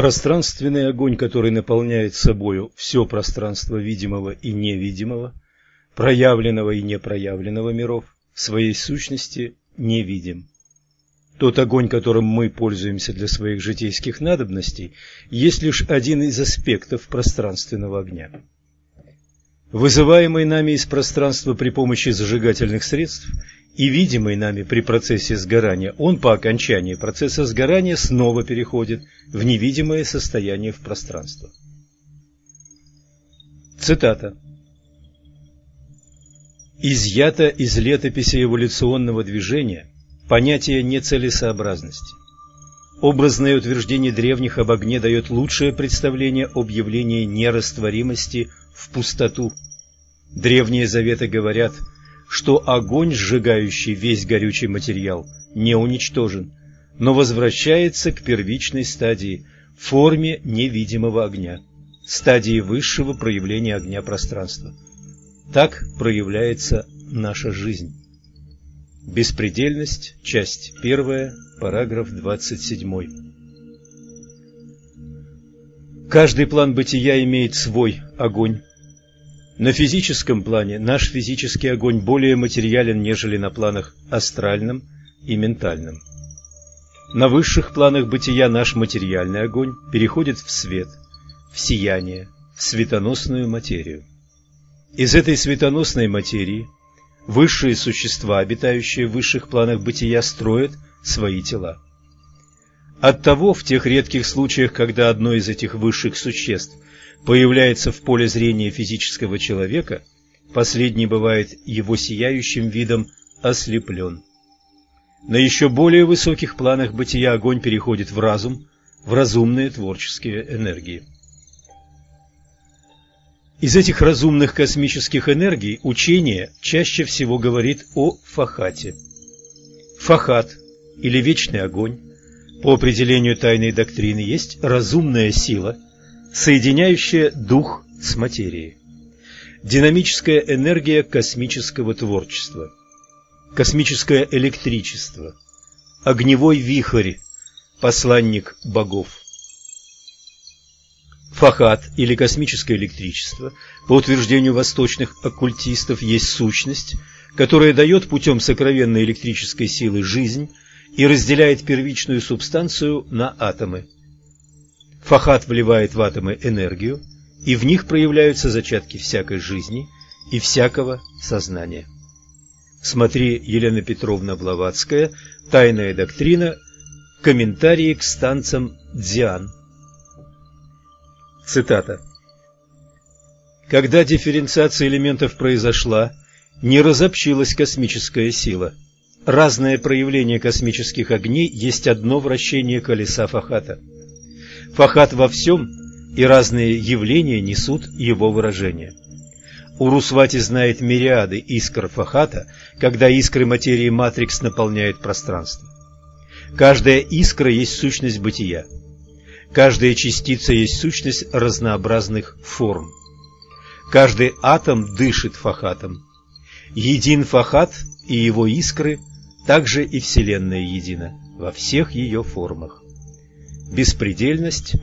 Пространственный огонь, который наполняет собою все пространство видимого и невидимого, проявленного и непроявленного миров, в своей сущности невидим. Тот огонь, которым мы пользуемся для своих житейских надобностей, есть лишь один из аспектов пространственного огня. Вызываемый нами из пространства при помощи зажигательных средств и видимый нами при процессе сгорания, он по окончании процесса сгорания снова переходит в невидимое состояние в пространство. Цитата. Изъято из летописи эволюционного движения понятие нецелесообразности. Образное утверждение древних об огне дает лучшее представление об явлении нерастворимости в пустоту. Древние заветы говорят, что огонь, сжигающий весь горючий материал, не уничтожен, но возвращается к первичной стадии, форме невидимого огня, стадии высшего проявления огня пространства. Так проявляется наша жизнь. Беспредельность, часть 1, параграф 27. Каждый план бытия имеет свой огонь. На физическом плане наш физический огонь более материален, нежели на планах астральном и ментальном. На высших планах бытия наш материальный огонь переходит в свет, в сияние, в светоносную материю. Из этой светоносной материи – Высшие существа, обитающие в высших планах бытия, строят свои тела. Оттого в тех редких случаях, когда одно из этих высших существ появляется в поле зрения физического человека, последний бывает его сияющим видом ослеплен. На еще более высоких планах бытия огонь переходит в разум, в разумные творческие энергии. Из этих разумных космических энергий учение чаще всего говорит о фахате. Фахат, или вечный огонь, по определению тайной доктрины, есть разумная сила, соединяющая дух с материей. Динамическая энергия космического творчества, космическое электричество, огневой вихрь, посланник богов. Фахат или космическое электричество, по утверждению восточных оккультистов, есть сущность, которая дает путем сокровенной электрической силы жизнь и разделяет первичную субстанцию на атомы. Фахат вливает в атомы энергию, и в них проявляются зачатки всякой жизни и всякого сознания. Смотри Елена Петровна Блаватская «Тайная доктрина. Комментарии к станцам Дзиан». Цитата. Когда дифференциация элементов произошла, не разобщилась космическая сила. Разное проявление космических огней есть одно вращение колеса Фахата. Фахат во всем, и разные явления несут его выражение. Урусвати знает мириады искр Фахата, когда искры материи матрикс наполняют пространство. Каждая искра есть сущность бытия. Каждая частица есть сущность разнообразных форм. Каждый атом дышит фахатом. Един фахат и его искры, также и Вселенная едина во всех ее формах. Беспредельность,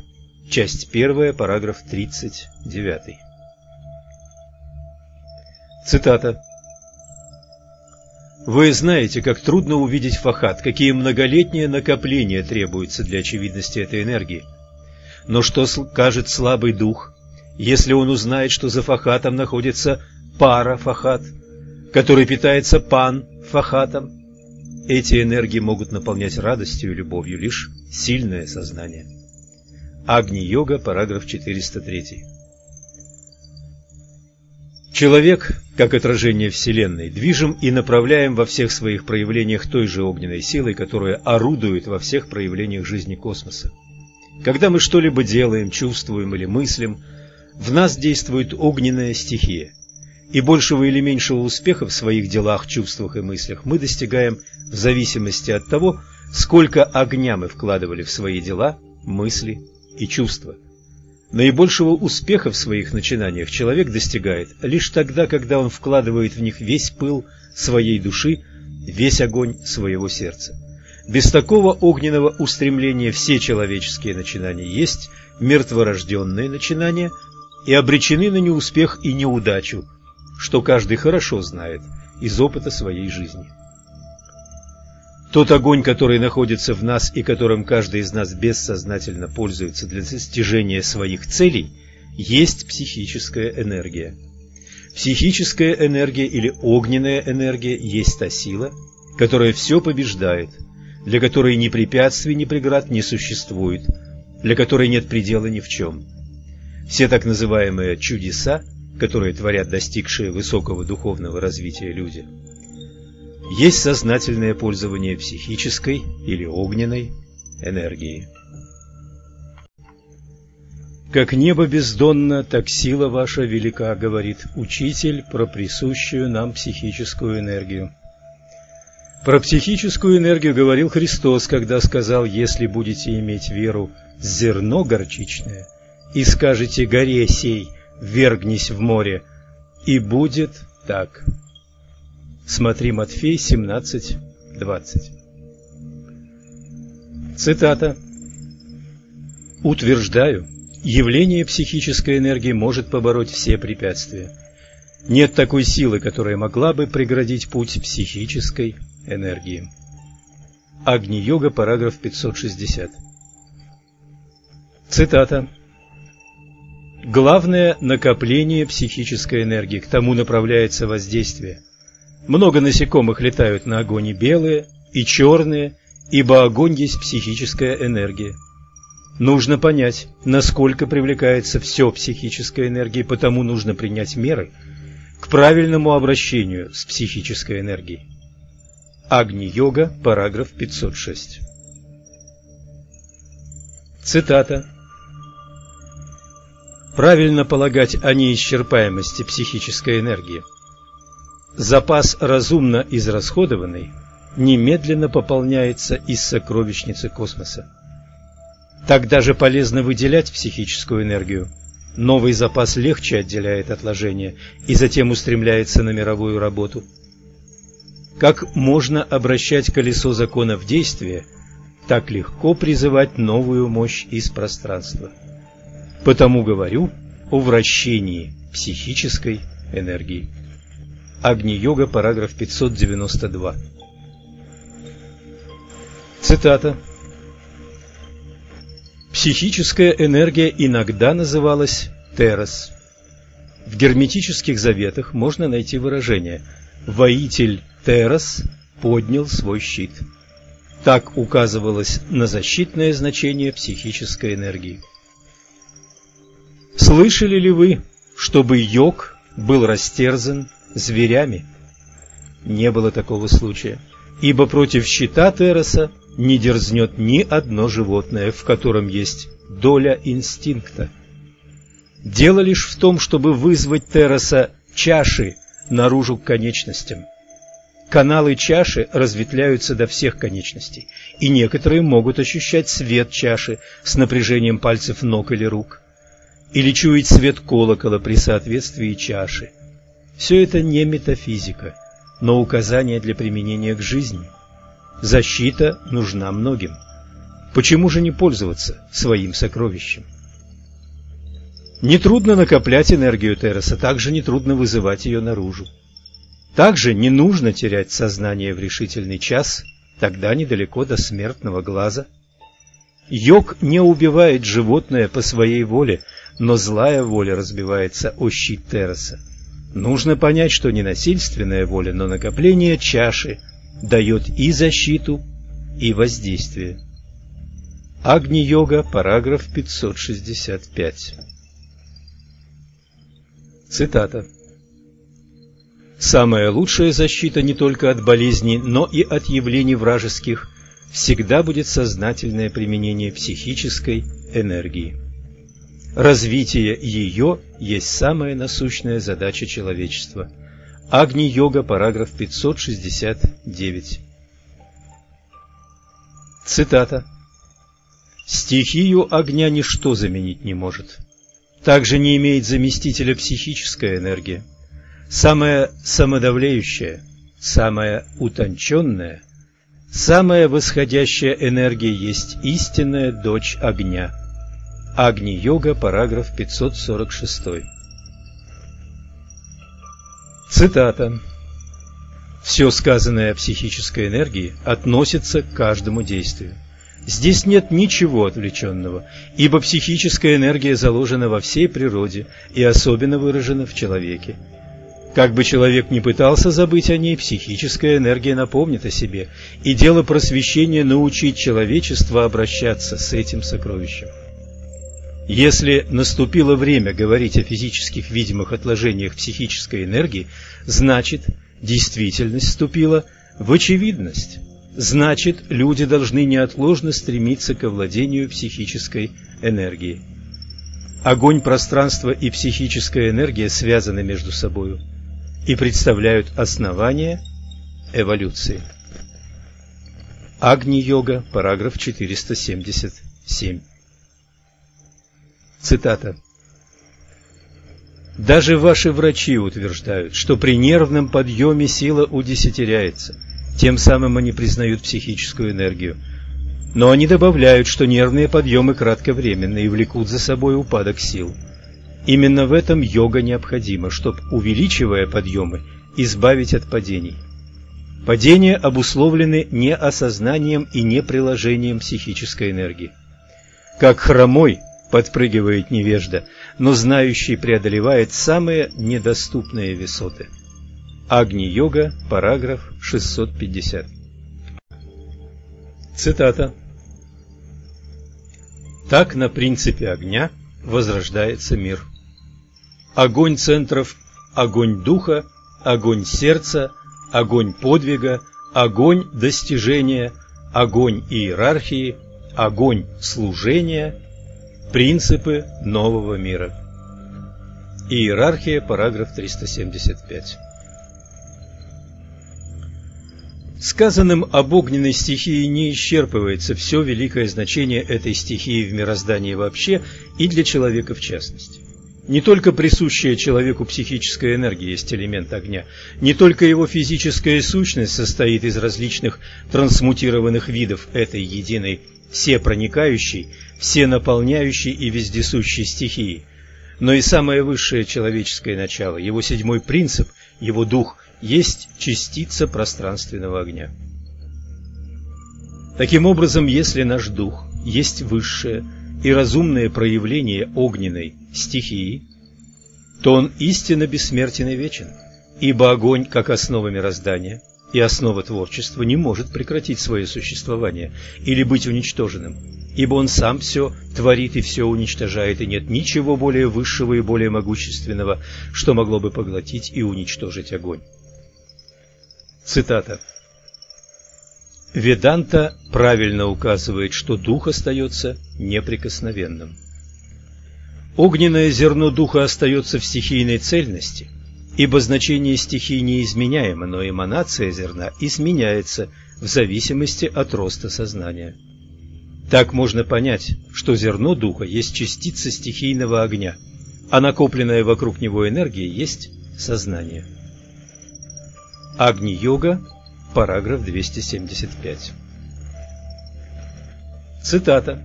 часть 1, параграф 39. Цитата. Вы знаете, как трудно увидеть фахат, какие многолетние накопления требуются для очевидности этой энергии. Но что скажет слабый дух, если он узнает, что за фахатом находится пара-фахат, который питается пан-фахатом? Эти энергии могут наполнять радостью и любовью лишь сильное сознание. Агни-йога, параграф 403. Человек, как отражение Вселенной, движим и направляем во всех своих проявлениях той же огненной силой, которая орудует во всех проявлениях жизни космоса. Когда мы что-либо делаем, чувствуем или мыслим, в нас действует огненная стихия. И большего или меньшего успеха в своих делах, чувствах и мыслях мы достигаем в зависимости от того, сколько огня мы вкладывали в свои дела, мысли и чувства. Наибольшего успеха в своих начинаниях человек достигает лишь тогда, когда он вкладывает в них весь пыл своей души, весь огонь своего сердца. Без такого огненного устремления все человеческие начинания есть мертворожденные начинания и обречены на неуспех и неудачу, что каждый хорошо знает из опыта своей жизни. Тот огонь, который находится в нас и которым каждый из нас бессознательно пользуется для достижения своих целей, есть психическая энергия. Психическая энергия или огненная энергия есть та сила, которая все побеждает, для которой ни препятствий, ни преград не существует, для которой нет предела ни в чем. Все так называемые чудеса, которые творят достигшие высокого духовного развития люди, есть сознательное пользование психической или огненной энергией. Как небо бездонно, так сила ваша велика, говорит учитель про присущую нам психическую энергию. Про психическую энергию говорил Христос, когда сказал, если будете иметь веру зерно горчичное, и скажете горе сей, вергнись в море, и будет так. Смотри Матфей 17:20. Цитата. Утверждаю, явление психической энергии может побороть все препятствия. Нет такой силы, которая могла бы преградить путь психической энергии. Агни-йога, параграф 560. Цитата. Главное накопление психической энергии, к тому направляется воздействие. Много насекомых летают на огонь и белые, и черные, ибо огонь есть психическая энергия. Нужно понять, насколько привлекается все психической энергией, потому нужно принять меры к правильному обращению с психической энергией. Агни-йога, параграф 506. Цитата. Правильно полагать о неисчерпаемости психической энергии. Запас разумно израсходованный немедленно пополняется из сокровищницы космоса. Так даже полезно выделять психическую энергию. Новый запас легче отделяет отложения и затем устремляется на мировую работу. Как можно обращать колесо закона в действие, так легко призывать новую мощь из пространства. Потому говорю о вращении психической энергии. Агни-йога, параграф 592. Цитата. Психическая энергия иногда называлась терос. В герметических заветах можно найти выражение «воитель Терос поднял свой щит». Так указывалось на защитное значение психической энергии. Слышали ли вы, чтобы йог был растерзан зверями? Не было такого случая, ибо против щита Тероса не дерзнет ни одно животное, в котором есть доля инстинкта. Дело лишь в том, чтобы вызвать Тероса чаши наружу к конечностям. Каналы чаши разветвляются до всех конечностей, и некоторые могут ощущать свет чаши с напряжением пальцев ног или рук, или чуять свет колокола при соответствии чаши. Все это не метафизика, но указание для применения к жизни – Защита нужна многим. Почему же не пользоваться своим сокровищем? Нетрудно накоплять энергию Тереса, также нетрудно вызывать ее наружу. Также не нужно терять сознание в решительный час, тогда недалеко до смертного глаза. Йог не убивает животное по своей воле, но злая воля разбивается о щит Тереса. Нужно понять, что не насильственная воля, но накопление чаши – дает и защиту, и воздействие. Агни-йога, параграф 565. Цитата. Самая лучшая защита не только от болезней, но и от явлений вражеских всегда будет сознательное применение психической энергии. Развитие ее есть самая насущная задача человечества – Агни-йога, параграф 569. Цитата. «Стихию огня ничто заменить не может. Также не имеет заместителя психическая энергия. Самая самодавляющая, самая утонченная, Самая восходящая энергия есть истинная дочь огня. Агни-йога, параграф 546. Цитата. Все сказанное о психической энергии относится к каждому действию. Здесь нет ничего отвлеченного, ибо психическая энергия заложена во всей природе и особенно выражена в человеке. Как бы человек ни пытался забыть о ней, психическая энергия напомнит о себе, и дело просвещения научить человечество обращаться с этим сокровищем. Если наступило время говорить о физических видимых отложениях психической энергии, значит, действительность вступила в очевидность. Значит, люди должны неотложно стремиться к овладению психической энергией. Огонь пространства и психическая энергия связаны между собою и представляют основание эволюции. Агни-йога, параграф 477. Цитата. Даже ваши врачи утверждают, что при нервном подъеме сила удесятеряется. Тем самым они признают психическую энергию. Но они добавляют, что нервные подъемы кратковременны и влекут за собой упадок сил. Именно в этом йога необходима, чтобы, увеличивая подъемы, избавить от падений. Падения обусловлены не осознанием и не приложением психической энергии. Как хромой подпрыгивает невежда, но знающий преодолевает самые недоступные высоты. Агни-йога, параграф 650. Цитата. Так на принципе огня возрождается мир огонь центров, огонь духа, огонь сердца, огонь подвига, огонь достижения, огонь иерархии, огонь служения, принципы нового мира. Иерархия, параграф 375. Сказанным об огненной стихии не исчерпывается все великое значение этой стихии в мироздании вообще и для человека в частности. Не только присущая человеку психическая энергия есть элемент огня, не только его физическая сущность состоит из различных трансмутированных видов этой единой, всепроникающей, всенаполняющей и вездесущей стихии, но и самое высшее человеческое начало, его седьмой принцип, его дух, есть частица пространственного огня. Таким образом, если наш дух есть высшее, и разумное проявление огненной стихии, то он истинно бессмертен и вечен, ибо огонь, как основа мироздания и основа творчества, не может прекратить свое существование или быть уничтоженным, ибо он сам все творит и все уничтожает, и нет ничего более высшего и более могущественного, что могло бы поглотить и уничтожить огонь. Цитата. Веданта правильно указывает, что дух остается неприкосновенным. Огненное зерно духа остается в стихийной цельности, ибо значение стихии неизменяемо, но эманация зерна изменяется в зависимости от роста сознания. Так можно понять, что зерно духа есть частица стихийного огня, а накопленная вокруг него энергия есть сознание. Агни-йога параграф 275. Цитата.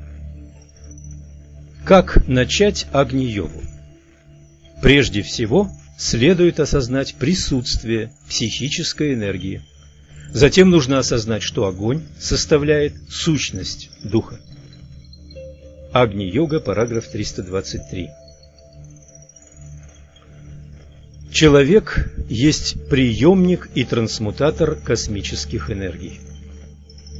Как начать Агни-йогу? Прежде всего, следует осознать присутствие психической энергии. Затем нужно осознать, что огонь составляет сущность духа. Агни-йога, параграф 323. Человек есть приемник и трансмутатор космических энергий.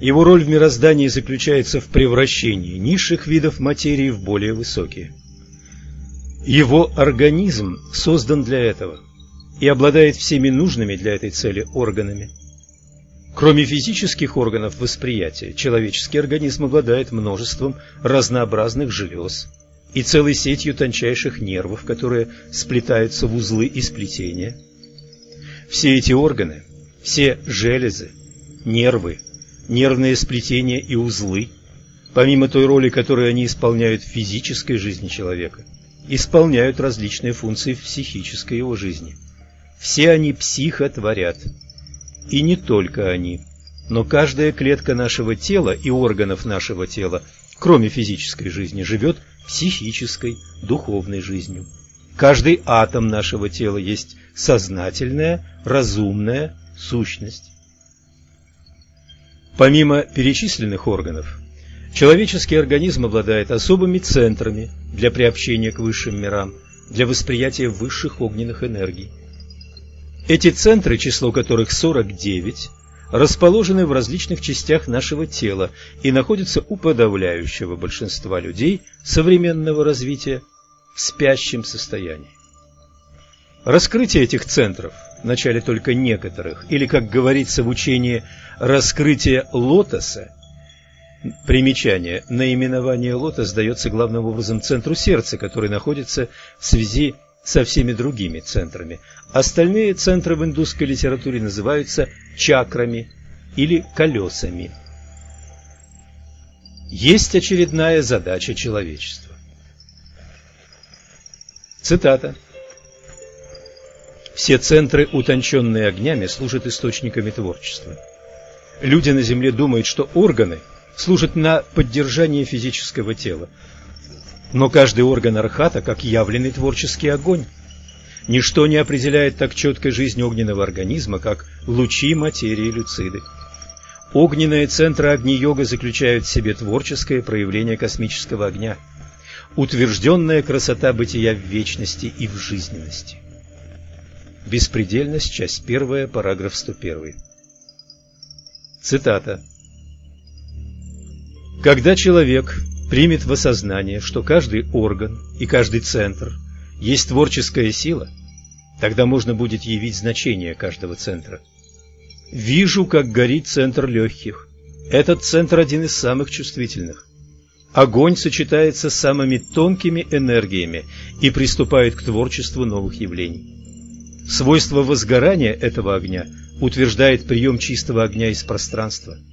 Его роль в мироздании заключается в превращении низших видов материи в более высокие. Его организм создан для этого и обладает всеми нужными для этой цели органами. Кроме физических органов восприятия, человеческий организм обладает множеством разнообразных желез, и целой сетью тончайших нервов, которые сплетаются в узлы и сплетения. Все эти органы, все железы, нервы, нервные сплетения и узлы, помимо той роли, которую они исполняют в физической жизни человека, исполняют различные функции в психической его жизни. Все они психотворят. И не только они. но каждая клетка нашего тела и органов нашего тела, кроме физической жизни, живет психической, духовной жизнью. Каждый атом нашего тела есть сознательная, разумная сущность. Помимо перечисленных органов, человеческий организм обладает особыми центрами для приобщения к высшим мирам, для восприятия высших огненных энергий. Эти центры, число которых 49, расположены в различных частях нашего тела и находятся у подавляющего большинства людей современного развития в спящем состоянии. Раскрытие этих центров, вначале только некоторых, или, как говорится в учении, раскрытие лотоса, примечание, наименование лотос дается главным образом центру сердца, который находится в связи со всеми другими центрами. Остальные центры в индусской литературе называются чакрами или колесами. Есть очередная задача человечества. Цитата. Все центры, утонченные огнями, служат источниками творчества. Люди на Земле думают, что органы служат на поддержание физического тела, но каждый орган архата как явленный творческий огонь. Ничто не определяет так четко жизнь огненного организма, как лучи материи люциды. Огненные центры Агни-йога заключают в себе творческое проявление космического огня, утвержденная красота бытия в вечности и в жизненности. Беспредельность, часть первая, параграф 101. Цитата. Когда человек примет в осознание, что каждый орган и каждый центр есть творческая сила, тогда можно будет явить значение каждого центра. Вижу, как горит центр легких. Этот центр один из самых чувствительных. Огонь сочетается с самыми тонкими энергиями и приступает к творчеству новых явлений. Свойство возгорания этого огня утверждает прием чистого огня из пространства –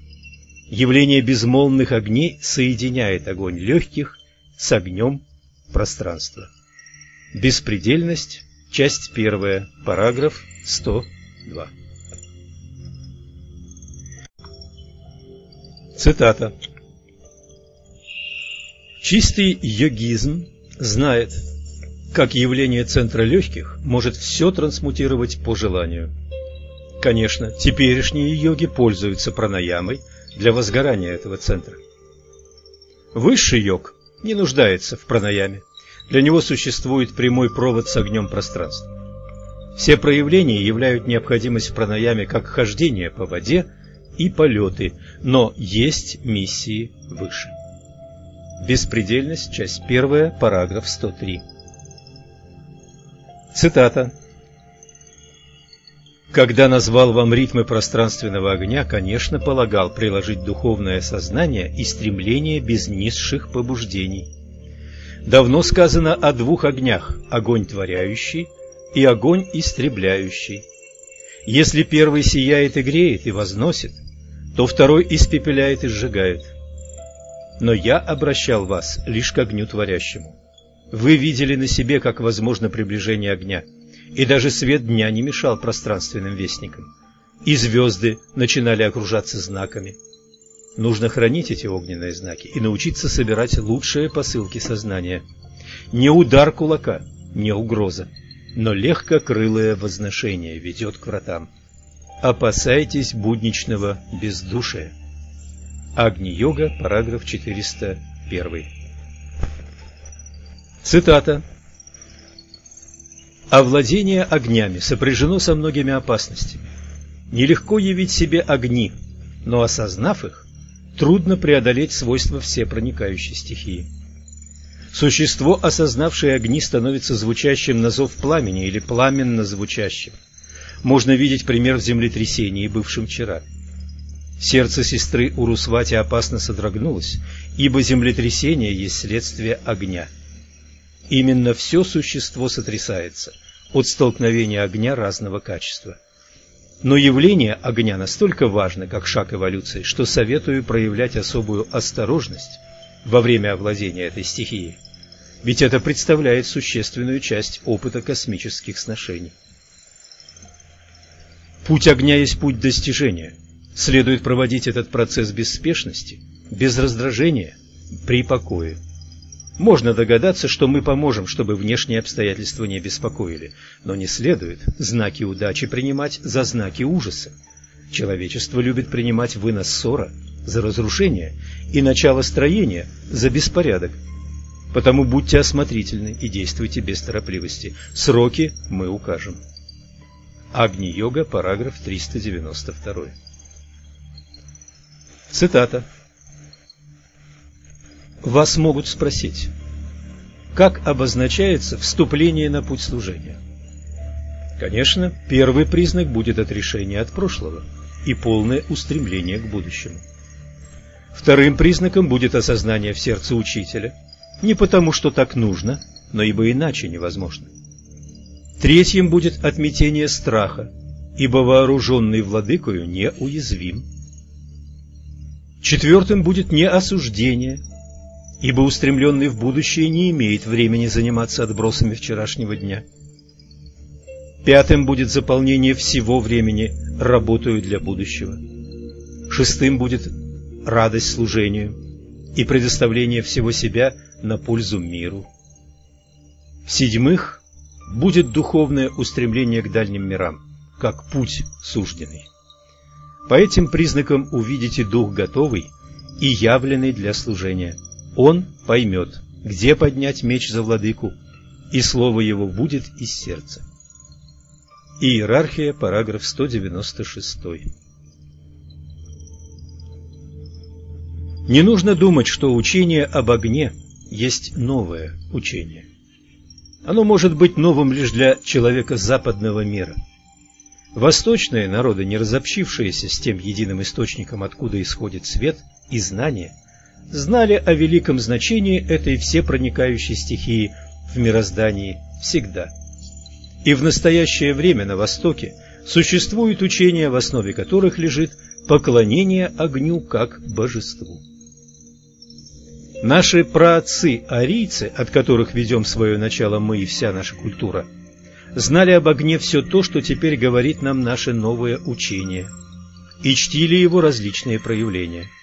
Явление безмолвных огней соединяет огонь легких с огнем пространства. Беспредельность, часть первая, параграф 102. Цитата. Чистый йогизм знает, как явление центра легких может все трансмутировать по желанию. Конечно, теперешние йоги пользуются пранаямой – для возгорания этого центра. Высший йог не нуждается в пранаяме. Для него существует прямой провод с огнем пространства. Все проявления являют необходимость в пранаяме как хождение по воде и полеты, но есть миссии выше. Беспредельность, часть 1, параграф 103. Цитата. Когда назвал вам ритмы пространственного огня, конечно, полагал приложить духовное сознание и стремление без низших побуждений. Давно сказано о двух огнях – огонь творяющий и огонь истребляющий. Если первый сияет и греет и возносит, то второй испепеляет и сжигает. Но я обращал вас лишь к огню творящему. Вы видели на себе, как возможно приближение огня – и даже свет дня не мешал пространственным вестникам. И звезды начинали окружаться знаками. Нужно хранить эти огненные знаки и научиться собирать лучшие посылки сознания. Не удар кулака, не угроза, но легкокрылое возношение ведет к вратам. Опасайтесь будничного бездушия. Агни-йога, параграф 401. Цитата Овладение огнями сопряжено со многими опасностями. Нелегко явить себе огни, но осознав их, трудно преодолеть свойства всепроникающей стихии. Существо, осознавшее огни, становится звучащим на зов пламени или пламенно звучащим. Можно видеть пример в землетрясении, бывшем вчера. Сердце сестры Урусвати опасно содрогнулось, ибо землетрясение есть следствие огня – Именно все существо сотрясается от столкновения огня разного качества. Но явление огня настолько важно, как шаг эволюции, что советую проявлять особую осторожность во время овладения этой стихией. Ведь это представляет существенную часть опыта космических сношений. Путь огня есть путь достижения, Следует проводить этот процесс без спешности, без раздражения, при покое. Можно догадаться, что мы поможем, чтобы внешние обстоятельства не беспокоили, но не следует знаки удачи принимать за знаки ужаса. Человечество любит принимать вынос ссора за разрушение и начало строения за беспорядок. Потому будьте осмотрительны и действуйте без торопливости. Сроки мы укажем. Агни-йога, параграф 392. Цитата. Вас могут спросить, как обозначается вступление на путь служения? Конечно, первый признак будет отрешение от прошлого и полное устремление к будущему. Вторым признаком будет осознание в сердце учителя, не потому что так нужно, но ибо иначе невозможно. Третьим будет отметение страха, ибо вооруженный владыкою неуязвим. Четвертым будет не осуждение, ибо устремленный в будущее не имеет времени заниматься отбросами вчерашнего дня. Пятым будет заполнение всего времени «работаю для будущего». Шестым будет радость служению и предоставление всего себя на пользу миру. В-седьмых, будет духовное устремление к дальним мирам, как путь сужденный. По этим признакам увидите дух готовый и явленный для служения – он поймет, где поднять меч за владыку, и слово его будет из сердца. Иерархия, параграф 196. Не нужно думать, что учение об огне есть новое учение. Оно может быть новым лишь для человека западного мира. Восточные народы, не разобщившиеся с тем единым источником, откуда исходит свет и знание – знали о великом значении этой всепроникающей стихии в мироздании всегда. И в настоящее время на Востоке существуют учения, в основе которых лежит поклонение огню как божеству. Наши праотцы-арийцы, от которых ведем свое начало мы и вся наша культура, знали об огне все то, что теперь говорит нам наше новое учение, и чтили его различные проявления –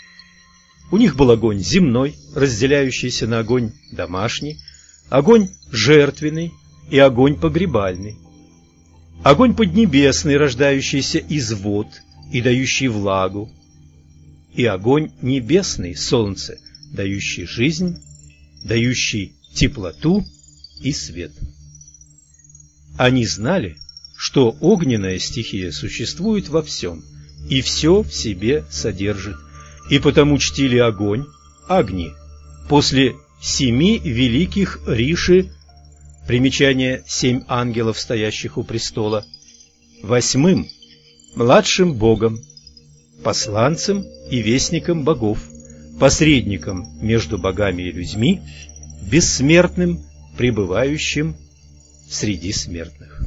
у них был огонь земной, разделяющийся на огонь домашний, огонь жертвенный и огонь погребальный. Огонь поднебесный, рождающийся из вод и дающий влагу, и огонь небесный, солнце, дающий жизнь, дающий теплоту и свет. Они знали, что огненная стихия существует во всем, и все в себе содержит, и потому чтили огонь, Агни, после семи великих Риши, примечание «семь ангелов, стоящих у престола», восьмым – младшим богом, посланцем и вестником богов, посредником между богами и людьми, бессмертным, пребывающим среди смертных.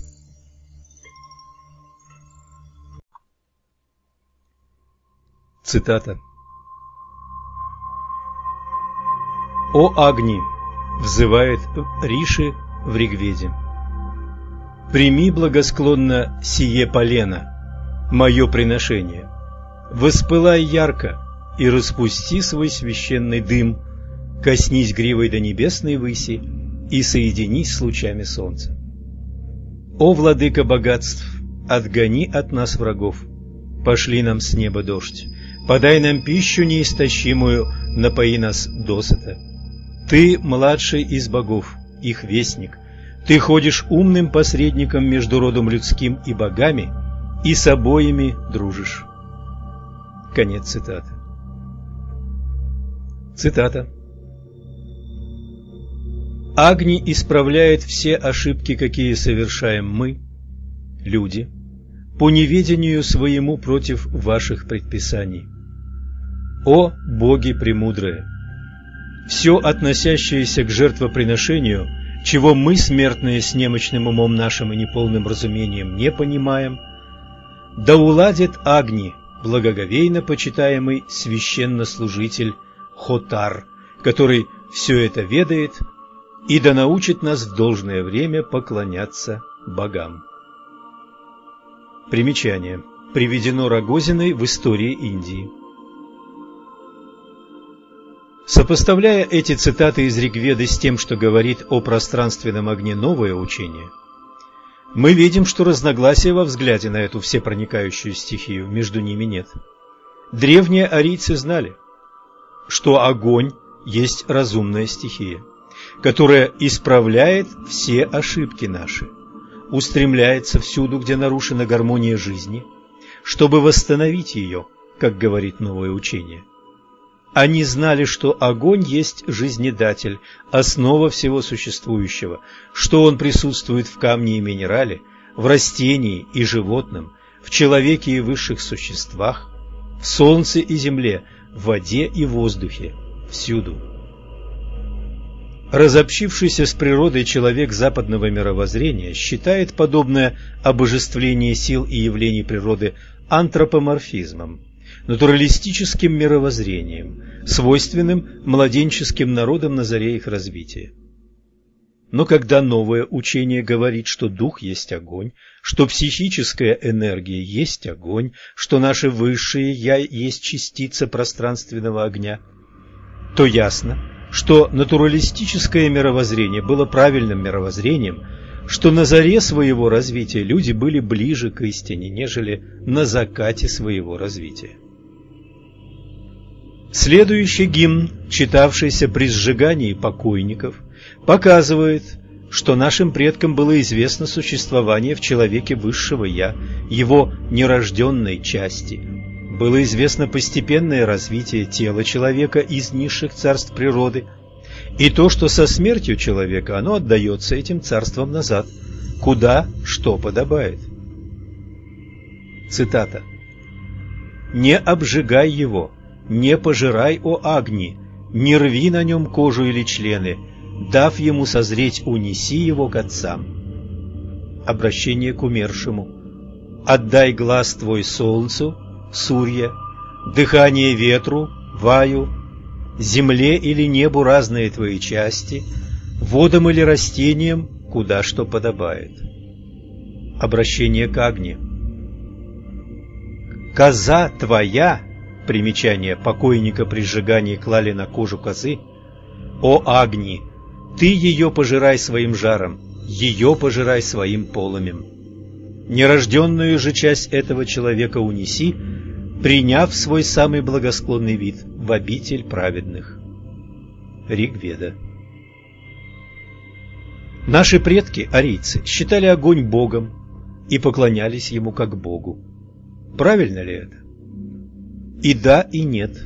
Цитата «О Агни!» — взывает Риши в Ригведе. «Прими благосклонно сие полено, мое приношение, воспылай ярко и распусти свой священный дым, коснись гривой до небесной выси и соединись с лучами солнца. О, владыка богатств, отгони от нас врагов, пошли нам с неба дождь, подай нам пищу неистощимую, напои нас досыта». Ты младший из богов, их вестник. Ты ходишь умным посредником между родом людским и богами, и с обоими дружишь. Конец цитаты. Цитата. Агни исправляет все ошибки, какие совершаем мы, люди, по неведению своему против ваших предписаний. О боги премудрые! Все относящееся к жертвоприношению, чего мы, смертные, с немощным умом нашим и неполным разумением не понимаем, да уладит Агни, благоговейно почитаемый священнослужитель Хотар, который все это ведает, и да научит нас в должное время поклоняться богам. Примечание. приведено Рогозиной в истории Индии. Сопоставляя эти цитаты из Ригведы с тем, что говорит о пространственном огне новое учение, мы видим, что разногласия во взгляде на эту всепроникающую стихию между ними нет. Древние арийцы знали, что огонь есть разумная стихия, которая исправляет все ошибки наши, устремляется всюду, где нарушена гармония жизни, чтобы восстановить ее, как говорит новое учение. Они знали, что огонь есть жизнедатель, основа всего существующего, что он присутствует в камне и минерале, в растении и животном, в человеке и высших существах, в солнце и земле, в воде и воздухе, всюду. Разобщившийся с природой человек западного мировоззрения считает подобное обожествление сил и явлений природы антропоморфизмом натуралистическим мировоззрением, свойственным младенческим народам на заре их развития. Но когда новое учение говорит, что дух есть огонь, что психическая энергия есть огонь, что наше высшее «я» есть частица пространственного огня, то ясно, что натуралистическое мировоззрение было правильным мировоззрением, что на заре своего развития люди были ближе к истине, нежели на закате своего развития. Следующий гимн, читавшийся при сжигании покойников, показывает, что нашим предкам было известно существование в человеке высшего «я», его нерожденной части. Было известно постепенное развитие тела человека из низших царств природы, и то, что со смертью человека оно отдается этим царствам назад, куда что подобает. Цитата. «Не обжигай его, не пожирай, о Агни, не рви на нем кожу или члены, дав ему созреть, унеси его к отцам. Обращение к умершему. Отдай глаз твой солнцу, Сурья, дыхание ветру, Ваю, земле или небу разные твои части, водам или растениям, куда что подобает. Обращение к Агне. Коза твоя Примечание покойника при сжигании клали на кожу козы. «О Агни, ты ее пожирай своим жаром, ее пожирай своим полымем. Нерожденную же часть этого человека унеси, приняв свой самый благосклонный вид в обитель праведных». Ригведа Наши предки, арийцы, считали огонь богом и поклонялись ему как богу. Правильно ли это? И да, и нет.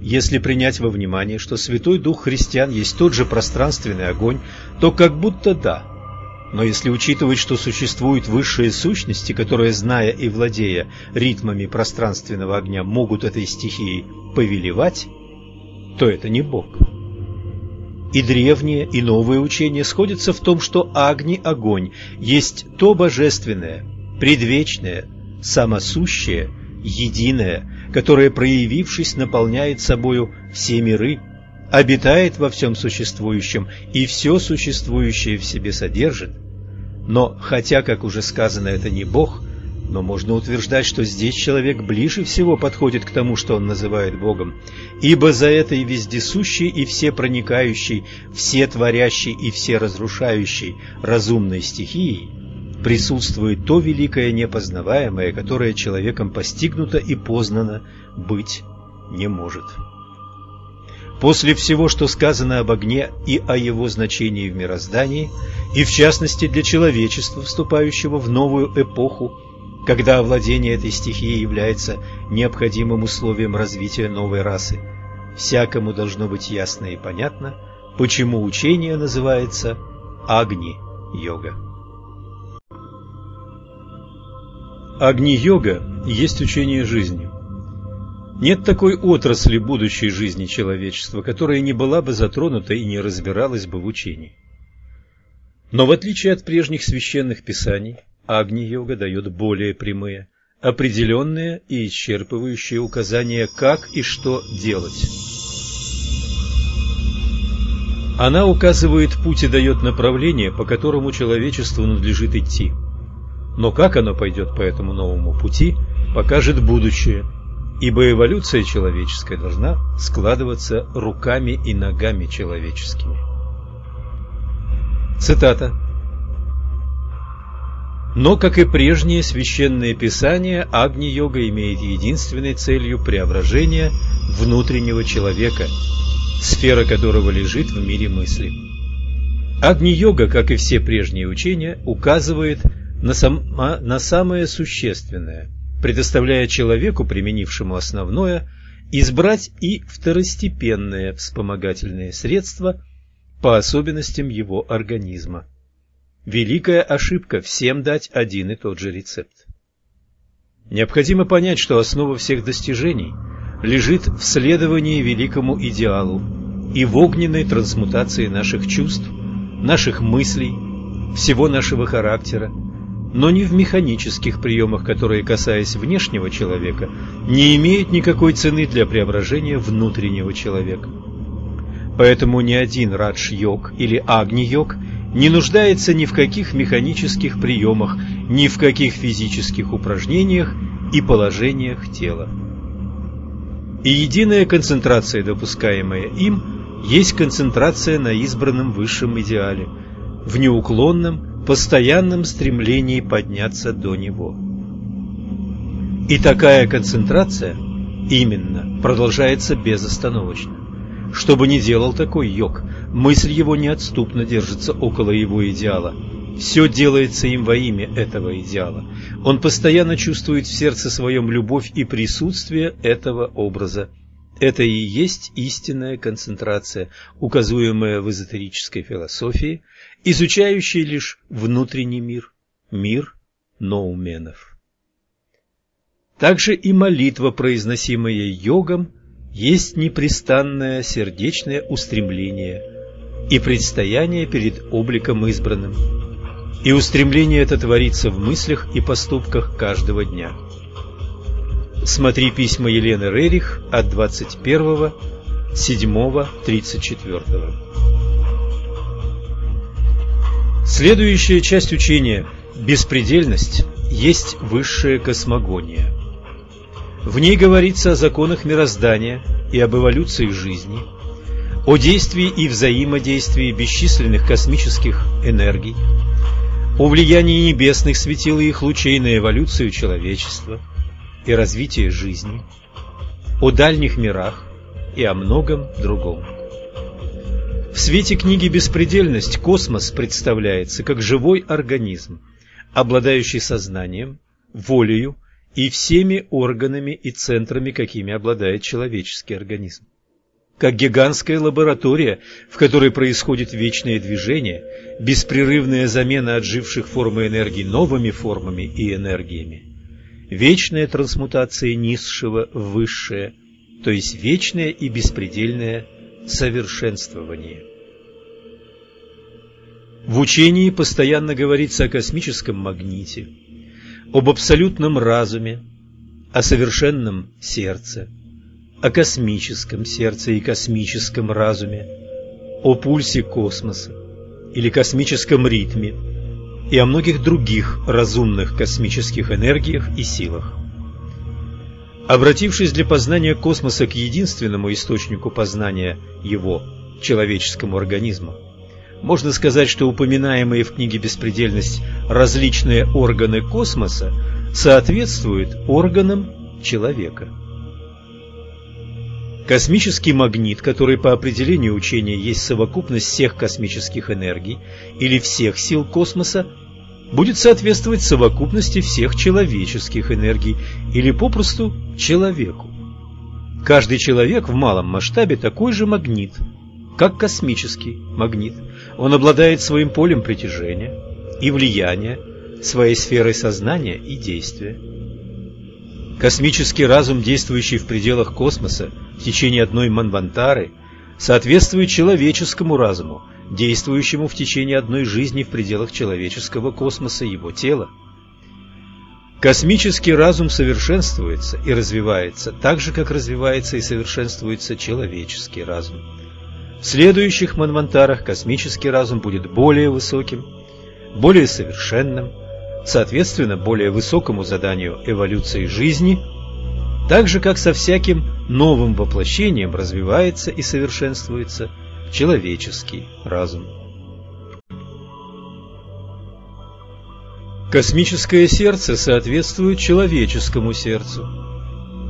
Если принять во внимание, что Святой Дух христиан есть тот же пространственный огонь, то как будто да. Но если учитывать, что существуют высшие сущности, которые, зная и владея ритмами пространственного огня, могут этой стихией повелевать, то это не Бог. И древние, и новые учения сходятся в том, что Агни – огонь, есть то божественное, предвечное, самосущее, единое, которое, проявившись, наполняет собою все миры, обитает во всем существующем и все существующее в себе содержит. Но, хотя, как уже сказано, это не Бог, но можно утверждать, что здесь человек ближе всего подходит к тому, что он называет Богом, ибо за этой вездесущей и всепроникающей, всетворящей и всеразрушающей разумной стихией присутствует то великое непознаваемое, которое человеком постигнуто и познано быть не может. После всего, что сказано об огне и о его значении в мироздании, и в частности для человечества, вступающего в новую эпоху, когда овладение этой стихией является необходимым условием развития новой расы, всякому должно быть ясно и понятно, почему учение называется Агни-йога. Агни-йога есть учение жизни. Нет такой отрасли будущей жизни человечества, которая не была бы затронута и не разбиралась бы в учении. Но в отличие от прежних священных писаний, Агни-йога дает более прямые, определенные и исчерпывающие указания, как и что делать. Она указывает путь и дает направление, по которому человечеству надлежит идти – но как оно пойдет по этому новому пути, покажет будущее, ибо эволюция человеческая должна складываться руками и ногами человеческими. Цитата. Но, как и прежние священные писания, Агни-йога имеет единственной целью преображение внутреннего человека, сфера которого лежит в мире мысли. Агни-йога, как и все прежние учения, указывает на, сама, на самое существенное, предоставляя человеку, применившему основное, избрать и второстепенные вспомогательные средства по особенностям его организма. Великая ошибка всем дать один и тот же рецепт. Необходимо понять, что основа всех достижений лежит в следовании великому идеалу и в огненной трансмутации наших чувств, наших мыслей, всего нашего характера, но не в механических приемах, которые, касаясь внешнего человека, не имеют никакой цены для преображения внутреннего человека. Поэтому ни один радж-йог или агни-йог не нуждается ни в каких механических приемах, ни в каких физических упражнениях и положениях тела. И единая концентрация, допускаемая им, есть концентрация на избранном высшем идеале, в неуклонном, постоянном стремлении подняться до него. И такая концентрация именно продолжается безостановочно. Что бы ни делал такой йог, мысль его неотступно держится около его идеала. Все делается им во имя этого идеала. Он постоянно чувствует в сердце своем любовь и присутствие этого образа. Это и есть истинная концентрация, указуемая в эзотерической философии, изучающей лишь внутренний мир, мир ноуменов. Также и молитва, произносимая йогом, есть непрестанное сердечное устремление и предстояние перед обликом избранным. И устремление это творится в мыслях и поступках каждого дня. Смотри письма Елены Рерих от 21 7 34 Следующая часть учения «Беспредельность» есть высшая космогония. В ней говорится о законах мироздания и об эволюции жизни, о действии и взаимодействии бесчисленных космических энергий, о влиянии небесных светил и их лучей на эволюцию человечества и развитие жизни, о дальних мирах и о многом другом. В свете книги «Беспредельность» космос представляется как живой организм, обладающий сознанием, волею, и всеми органами и центрами, какими обладает человеческий организм. Как гигантская лаборатория, в которой происходит вечное движение, беспрерывная замена отживших форм энергии новыми формами и энергиями, вечная трансмутация низшего в высшее, то есть вечное и беспредельное совершенствование. В учении постоянно говорится о космическом магните – об абсолютном разуме, о совершенном сердце, о космическом сердце и космическом разуме, о пульсе космоса или космическом ритме и о многих других разумных космических энергиях и силах. Обратившись для познания космоса к единственному источнику познания его, человеческому организму, можно сказать, что упоминаемые в книге «Беспредельность» различные органы космоса соответствуют органам человека. Космический магнит, который по определению учения есть совокупность всех космических энергий или всех сил космоса, будет соответствовать совокупности всех человеческих энергий или попросту человеку. Каждый человек в малом масштабе такой же магнит, как космический магнит. Он обладает своим полем притяжения и влияния, своей сферой сознания и действия. Космический разум, действующий в пределах космоса в течение одной манвантары, соответствует человеческому разуму, действующему в течение одной жизни в пределах человеческого космоса его тела. Космический разум совершенствуется и развивается так же, как развивается и совершенствуется человеческий разум. В следующих манвантарах космический разум будет более высоким, более совершенным, соответственно более высокому заданию эволюции жизни, так же как со всяким новым воплощением развивается и совершенствуется человеческий разум. Космическое сердце соответствует человеческому сердцу.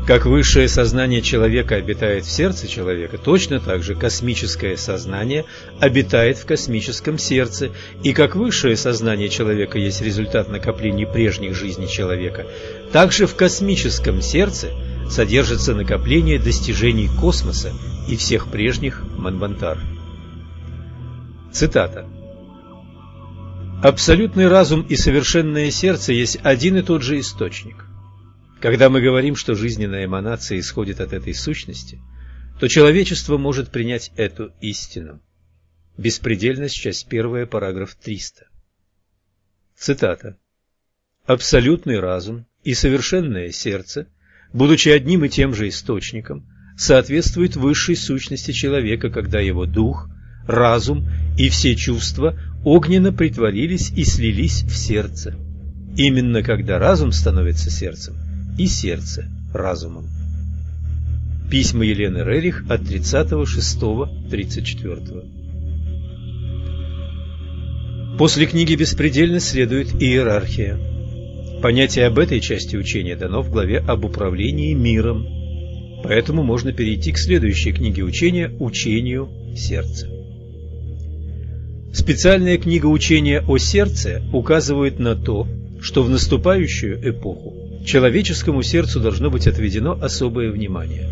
Как высшее сознание человека обитает в сердце человека, точно так же космическое сознание обитает в космическом сердце, и как высшее сознание человека есть результат накоплений прежних жизней человека, также в космическом сердце содержится накопление достижений космоса и всех прежних Манвантар. Цитата. Абсолютный разум и совершенное сердце есть один и тот же источник. Когда мы говорим, что жизненная эманация исходит от этой сущности, то человечество может принять эту истину. Беспредельность, часть 1, параграф 300. Цитата. «Абсолютный разум и совершенное сердце, будучи одним и тем же источником, соответствуют высшей сущности человека, когда его дух, разум и все чувства огненно притворились и слились в сердце. Именно когда разум становится сердцем, и сердце разумом. Письма Елены Рерих от 30.06.34 После книги «Беспредельность» следует иерархия. Понятие об этой части учения дано в главе об управлении миром, поэтому можно перейти к следующей книге учения «Учению сердца». Специальная книга учения о сердце указывает на то, что в наступающую эпоху человеческому сердцу должно быть отведено особое внимание,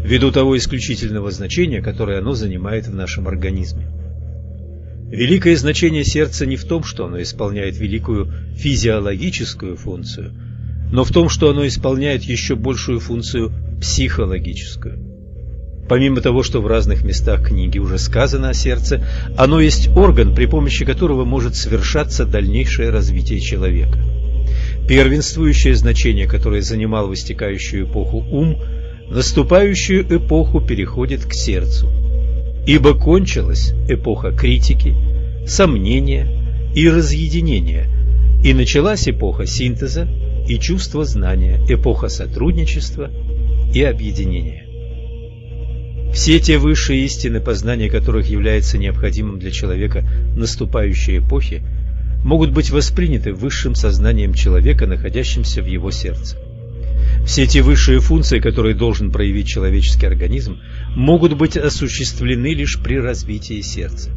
ввиду того исключительного значения, которое оно занимает в нашем организме. Великое значение сердца не в том, что оно исполняет великую физиологическую функцию, но в том, что оно исполняет еще большую функцию психологическую. Помимо того, что в разных местах книги уже сказано о сердце, оно есть орган, при помощи которого может совершаться дальнейшее развитие человека. Первенствующее значение, которое занимал в истекающую эпоху ум, наступающую эпоху переходит к сердцу. Ибо кончилась эпоха критики, сомнения и разъединения, и началась эпоха синтеза и чувства знания, эпоха сотрудничества и объединения. Все те высшие истины, познания которых является необходимым для человека наступающей эпохи, могут быть восприняты высшим сознанием человека, находящимся в его сердце. Все те высшие функции, которые должен проявить человеческий организм, могут быть осуществлены лишь при развитии сердца.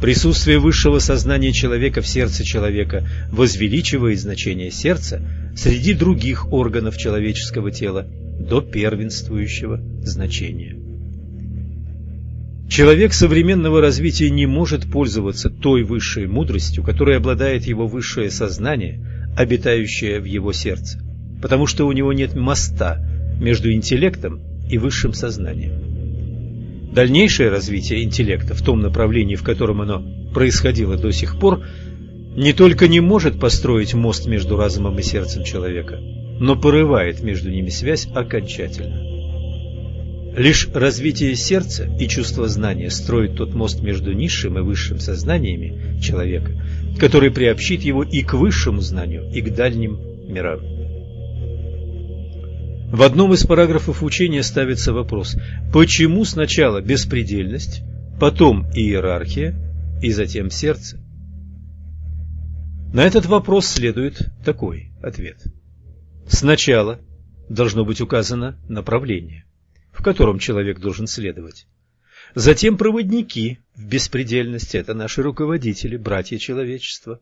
Присутствие высшего сознания человека в сердце человека возвеличивает значение сердца среди других органов человеческого тела до первенствующего значения. Человек современного развития не может пользоваться той высшей мудростью, которой обладает его высшее сознание, обитающее в его сердце, потому что у него нет моста между интеллектом и высшим сознанием. Дальнейшее развитие интеллекта в том направлении, в котором оно происходило до сих пор, не только не может построить мост между разумом и сердцем человека, но порывает между ними связь окончательно. Лишь развитие сердца и чувство знания строит тот мост между низшим и высшим сознаниями человека, который приобщит его и к высшему знанию, и к дальним мирам. В одном из параграфов учения ставится вопрос, почему сначала беспредельность, потом иерархия и затем сердце? На этот вопрос следует такой ответ. Сначала должно быть указано направление в котором человек должен следовать. Затем проводники в беспредельности – это наши руководители, братья человечества.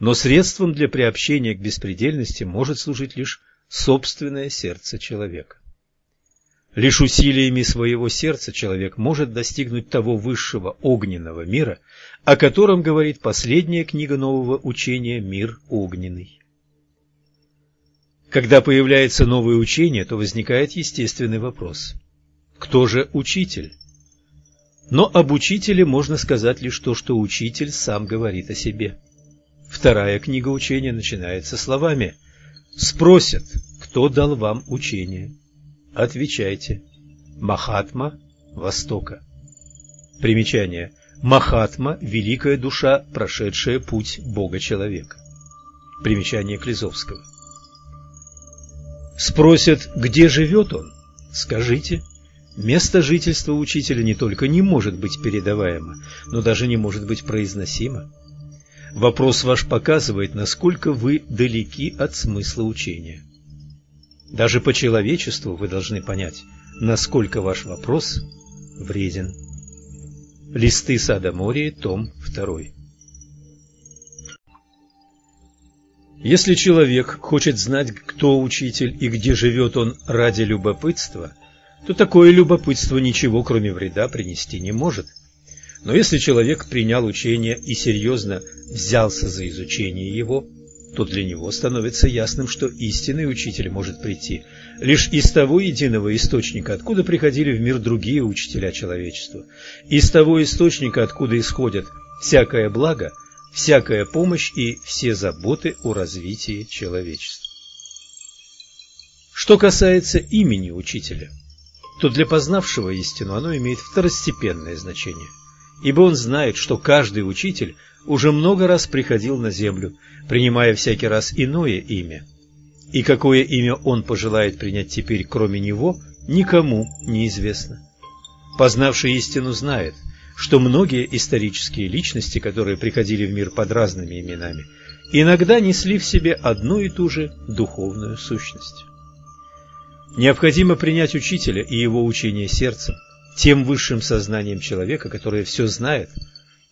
Но средством для приобщения к беспредельности может служить лишь собственное сердце человека. Лишь усилиями своего сердца человек может достигнуть того высшего огненного мира, о котором говорит последняя книга нового учения «Мир огненный». Когда появляется новое учение, то возникает естественный вопрос. Кто же учитель? Но об учителе можно сказать лишь то, что учитель сам говорит о себе. Вторая книга учения начинается словами «Спросят, кто дал вам учение?» Отвечайте «Махатма Востока». Примечание. Махатма – великая душа, прошедшая путь Бога-человека. Примечание Клизовского. Спросят, где живет он? Скажите. Место жительства учителя не только не может быть передаваемо, но даже не может быть произносимо. Вопрос ваш показывает, насколько вы далеки от смысла учения. Даже по человечеству вы должны понять, насколько ваш вопрос вреден. Листы сада Мории, том 2. Если человек хочет знать, кто учитель и где живет он ради любопытства, то такое любопытство ничего, кроме вреда, принести не может. Но если человек принял учение и серьезно взялся за изучение его, то для него становится ясным, что истинный учитель может прийти лишь из того единого источника, откуда приходили в мир другие учителя человечества, из того источника, откуда исходят всякое благо, всякая помощь и все заботы о развитии человечества. Что касается имени учителя, то для познавшего истину оно имеет второстепенное значение, ибо он знает, что каждый учитель уже много раз приходил на землю, принимая всякий раз иное имя. И какое имя он пожелает принять теперь, кроме него, никому не известно. Познавший истину знает, что многие исторические личности, которые приходили в мир под разными именами, иногда несли в себе одну и ту же духовную сущность. Необходимо принять учителя и его учение сердцем, тем высшим сознанием человека, которое все знает –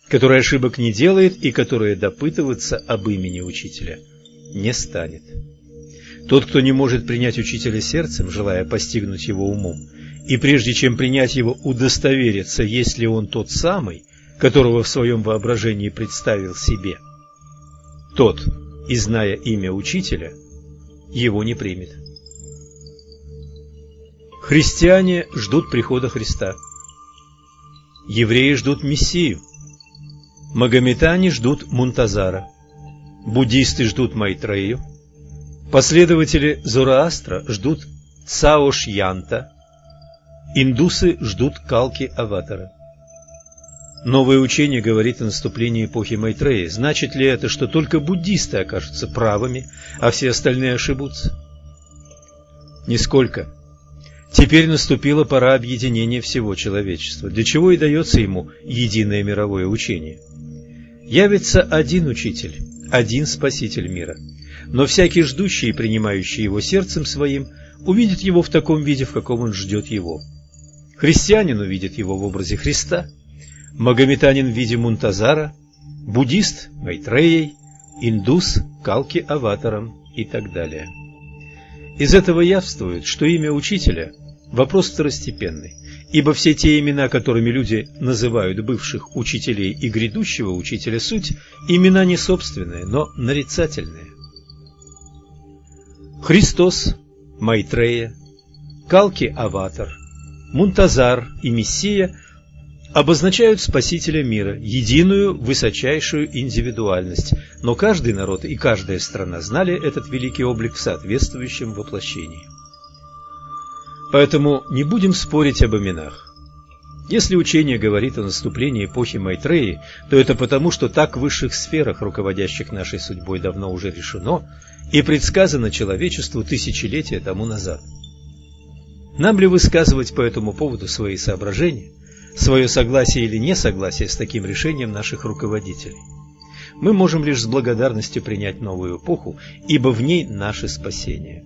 который ошибок не делает и который допытываться об имени учителя не станет. Тот, кто не может принять учителя сердцем, желая постигнуть его умом, и прежде чем принять его, удостовериться, есть ли он тот самый, которого в своем воображении представил себе, тот, и зная имя учителя, его не примет. Христиане ждут прихода Христа. Евреи ждут Мессию. Магометане ждут Мунтазара, буддисты ждут Майтрею, последователи Зороастра ждут Цаошьянта, индусы ждут Калки Аватара. Новое учение говорит о наступлении эпохи Майтреи. Значит ли это, что только буддисты окажутся правыми, а все остальные ошибутся? Нисколько. Теперь наступила пора объединения всего человечества, для чего и дается ему единое мировое учение. Явится один учитель, один спаситель мира. Но всякий ждущий и принимающий его сердцем своим увидит его в таком виде, в каком он ждет его. Христианин увидит его в образе Христа, магометанин в виде Мунтазара, буддист – Майтреей, индус – Калки Аватаром и так далее. Из этого явствует, что имя учителя – вопрос второстепенный – ибо все те имена, которыми люди называют бывших учителей и грядущего учителя суть, имена не собственные, но нарицательные. Христос, Майтрея, Калки Аватар, Мунтазар и Мессия обозначают Спасителя мира, единую высочайшую индивидуальность, но каждый народ и каждая страна знали этот великий облик в соответствующем воплощении. Поэтому не будем спорить об именах. Если учение говорит о наступлении эпохи Майтреи, то это потому, что так в высших сферах, руководящих нашей судьбой, давно уже решено и предсказано человечеству тысячелетия тому назад. Нам ли высказывать по этому поводу свои соображения, свое согласие или несогласие с таким решением наших руководителей? Мы можем лишь с благодарностью принять новую эпоху, ибо в ней наше спасение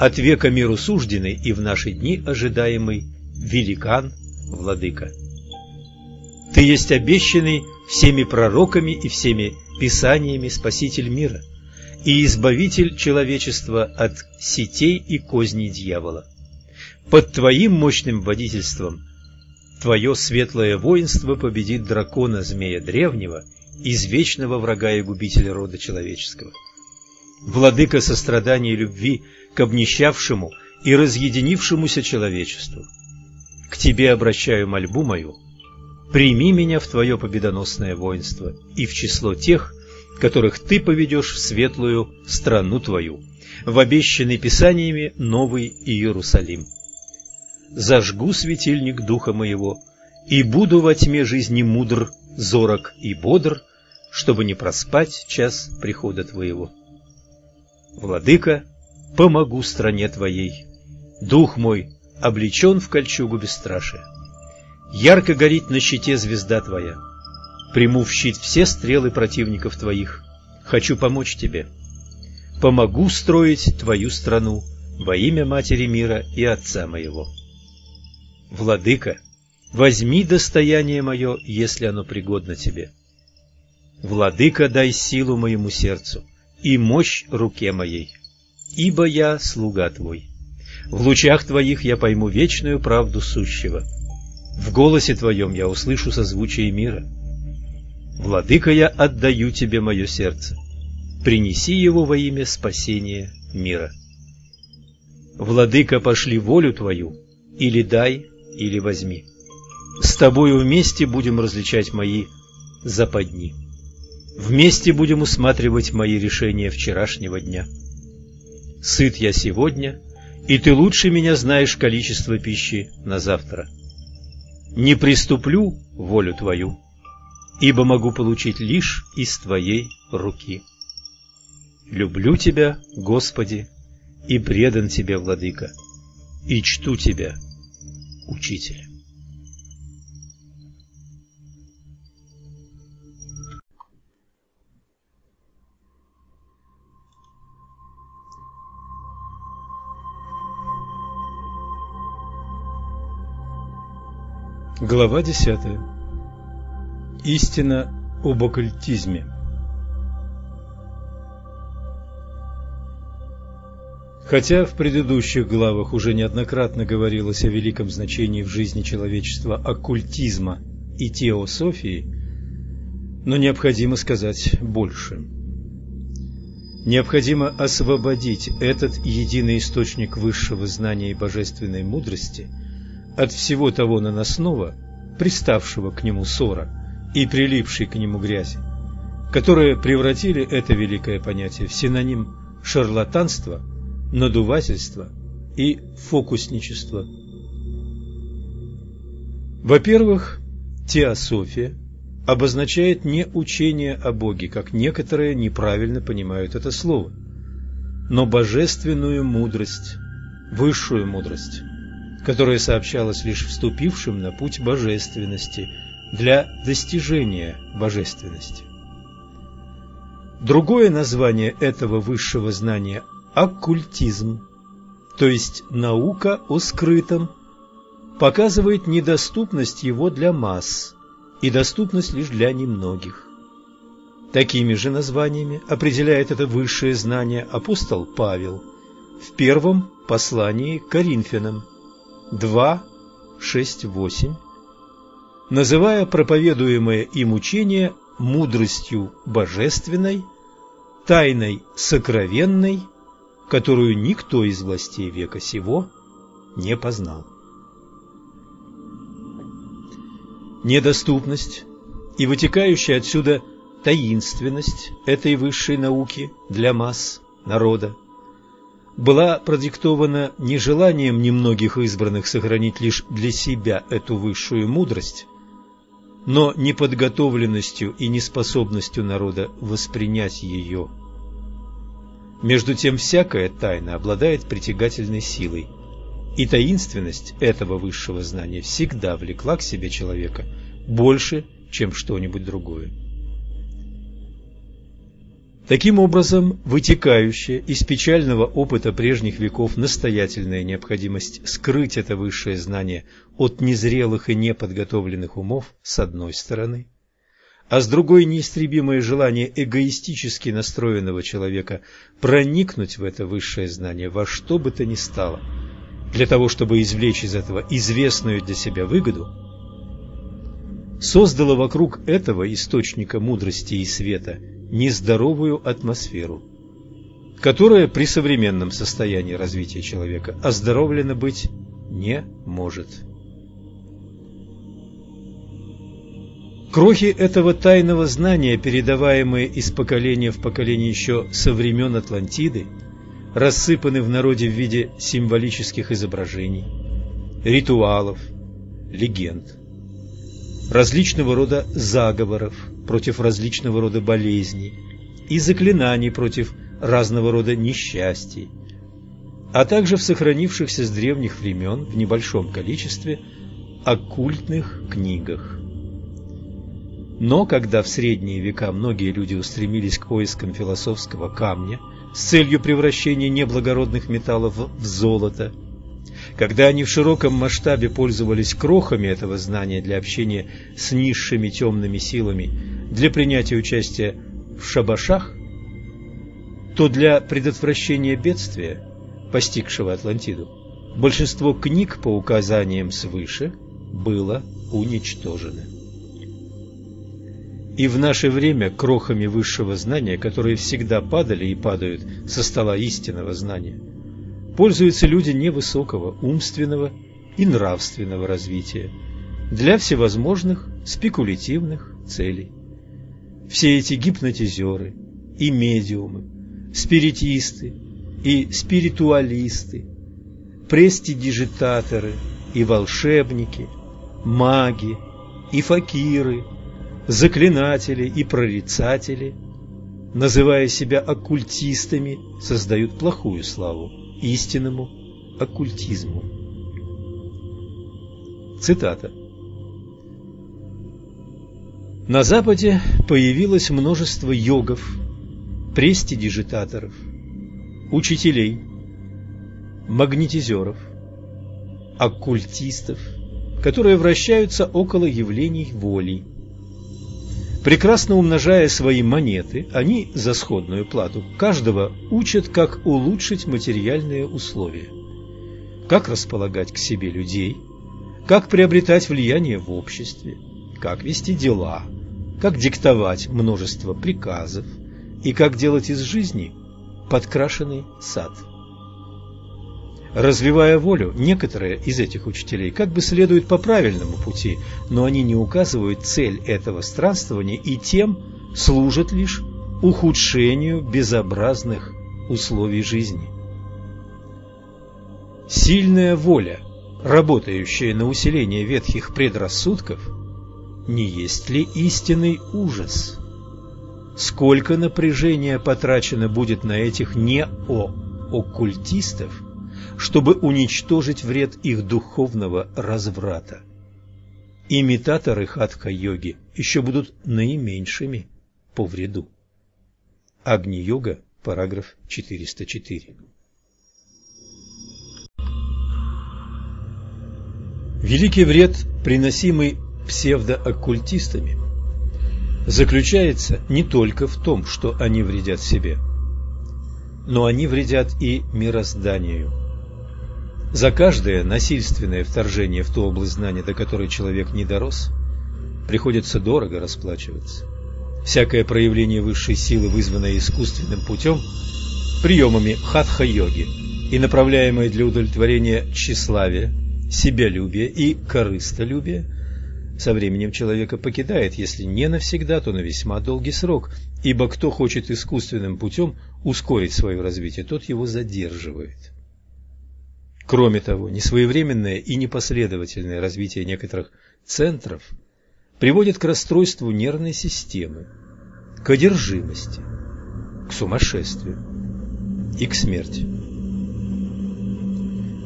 от века миру сужденный и в наши дни ожидаемый великан владыка. Ты есть обещанный всеми пророками и всеми писаниями Спаситель мира и избавитель человечества от сетей и козней дьявола. Под твоим мощным водительством твое светлое воинство победит дракона змея древнего, извечного врага и губителя рода человеческого. Владыка сострадания и любви к обнищавшему и разъединившемуся человечеству. К Тебе обращаю мольбу мою, прими меня в Твое победоносное воинство и в число тех, которых Ты поведешь в светлую страну Твою, в обещанный Писаниями Новый Иерусалим. Зажгу светильник духа моего, и буду во тьме жизни мудр, зорок и бодр, чтобы не проспать час прихода Твоего. Владыка, помогу стране Твоей. Дух мой облечен в кольчугу бесстрашия. Ярко горит на щите звезда Твоя. Приму в щит все стрелы противников Твоих. Хочу помочь Тебе. Помогу строить Твою страну во имя Матери мира и Отца моего. Владыка, возьми достояние мое, если оно пригодно Тебе. Владыка, дай силу моему сердцу и мощь руке моей, ибо я слуга Твой. В лучах Твоих я пойму вечную правду сущего. В голосе Твоем я услышу созвучие мира. Владыка, я отдаю Тебе мое сердце. Принеси его во имя спасения мира. Владыка, пошли волю Твою, или дай, или возьми. С Тобою вместе будем различать мои западни. Вместе будем усматривать мои решения вчерашнего дня. Сыт я сегодня, и ты лучше меня знаешь количество пищи на завтра. Не приступлю волю Твою, ибо могу получить лишь из Твоей руки. Люблю Тебя, Господи, и предан Тебе, Владыка, и чту Тебя, Учитель. Глава 10. Истина об оккультизме. Хотя в предыдущих главах уже неоднократно говорилось о великом значении в жизни человечества оккультизма и теософии, но необходимо сказать больше. Необходимо освободить этот единый источник высшего знания и божественной мудрости – от всего того наносного, приставшего к нему ссора и прилипшей к нему грязи, которые превратили это великое понятие в синоним шарлатанства, надувательства и фокусничества. Во-первых, теософия обозначает не учение о Боге, как некоторые неправильно понимают это слово, но божественную мудрость, высшую мудрость которое сообщалось лишь вступившим на путь божественности для достижения божественности. Другое название этого высшего знания – оккультизм, то есть наука о скрытом, показывает недоступность его для масс и доступность лишь для немногих. Такими же названиями определяет это высшее знание апостол Павел в первом послании к Коринфянам – 2, 6, 8, называя проповедуемое им учение мудростью божественной, тайной сокровенной, которую никто из властей века сего не познал. Недоступность и вытекающая отсюда таинственность этой высшей науки для масс народа была продиктована не желанием немногих избранных сохранить лишь для себя эту высшую мудрость, но неподготовленностью и неспособностью народа воспринять ее. Между тем, всякая тайна обладает притягательной силой, и таинственность этого высшего знания всегда влекла к себе человека больше, чем что-нибудь другое. Таким образом, вытекающая из печального опыта прежних веков настоятельная необходимость скрыть это высшее знание от незрелых и неподготовленных умов с одной стороны, а с другой неистребимое желание эгоистически настроенного человека проникнуть в это высшее знание во что бы то ни стало, для того, чтобы извлечь из этого известную для себя выгоду, создало вокруг этого источника мудрости и света нездоровую атмосферу, которая при современном состоянии развития человека оздоровлена быть не может. Крохи этого тайного знания, передаваемые из поколения в поколение еще со времен Атлантиды, рассыпаны в народе в виде символических изображений, ритуалов, легенд. различного рода заговоров против различного рода болезней и заклинаний против разного рода несчастий, а также в сохранившихся с древних времен в небольшом количестве оккультных книгах. Но когда в средние века многие люди устремились к поискам философского камня с целью превращения неблагородных металлов в золото, когда они в широком масштабе пользовались крохами этого знания для общения с низшими темными силами, для принятия участия в шабашах, то для предотвращения бедствия, постигшего Атлантиду, большинство книг по указаниям свыше было уничтожено. И в наше время крохами высшего знания, которые всегда падали и падают со стола истинного знания, пользуются люди невысокого умственного и нравственного развития для всевозможных спекулятивных целей. Все эти гипнотизеры и медиумы, спиритисты и спиритуалисты, престидижитаторы и волшебники, маги и факиры, заклинатели и прорицатели, называя себя оккультистами, создают плохую славу истинному оккультизму. Цитата. На Западе появилось множество йогов, престидижитаторов, учителей, магнетизеров, оккультистов, которые вращаются около явлений воли. Прекрасно умножая свои монеты, они за сходную плату каждого учат, как улучшить материальные условия, как располагать к себе людей, как приобретать влияние в обществе, как вести дела, как диктовать множество приказов и как делать из жизни подкрашенный сад. Развивая волю, некоторые из этих учителей как бы следуют по правильному пути, но они не указывают цель этого странствования и тем служат лишь ухудшению безобразных условий жизни. Сильная воля, работающая на усиление ветхих предрассудков, не есть ли истинный ужас? Сколько напряжения потрачено будет на этих нео-оккультистов – чтобы уничтожить вред их духовного разврата. Имитаторы хатха-йоги еще будут наименьшими по вреду. Агни-йога, параграф 404. Великий вред, приносимый псевдооккультистами, заключается не только в том, что они вредят себе, но они вредят и мирозданию. За каждое насильственное вторжение в ту область знания, до которой человек не дорос, приходится дорого расплачиваться. Всякое проявление высшей силы, вызванное искусственным путем, приемами хатха-йоги и направляемое для удовлетворения тщеславия, себялюбия и корыстолюбия, со временем человека покидает, если не навсегда, то на весьма долгий срок, ибо кто хочет искусственным путем ускорить свое развитие, тот его задерживает. Кроме того, несвоевременное и непоследовательное развитие некоторых центров приводит к расстройству нервной системы, к одержимости, к сумасшествию и к смерти.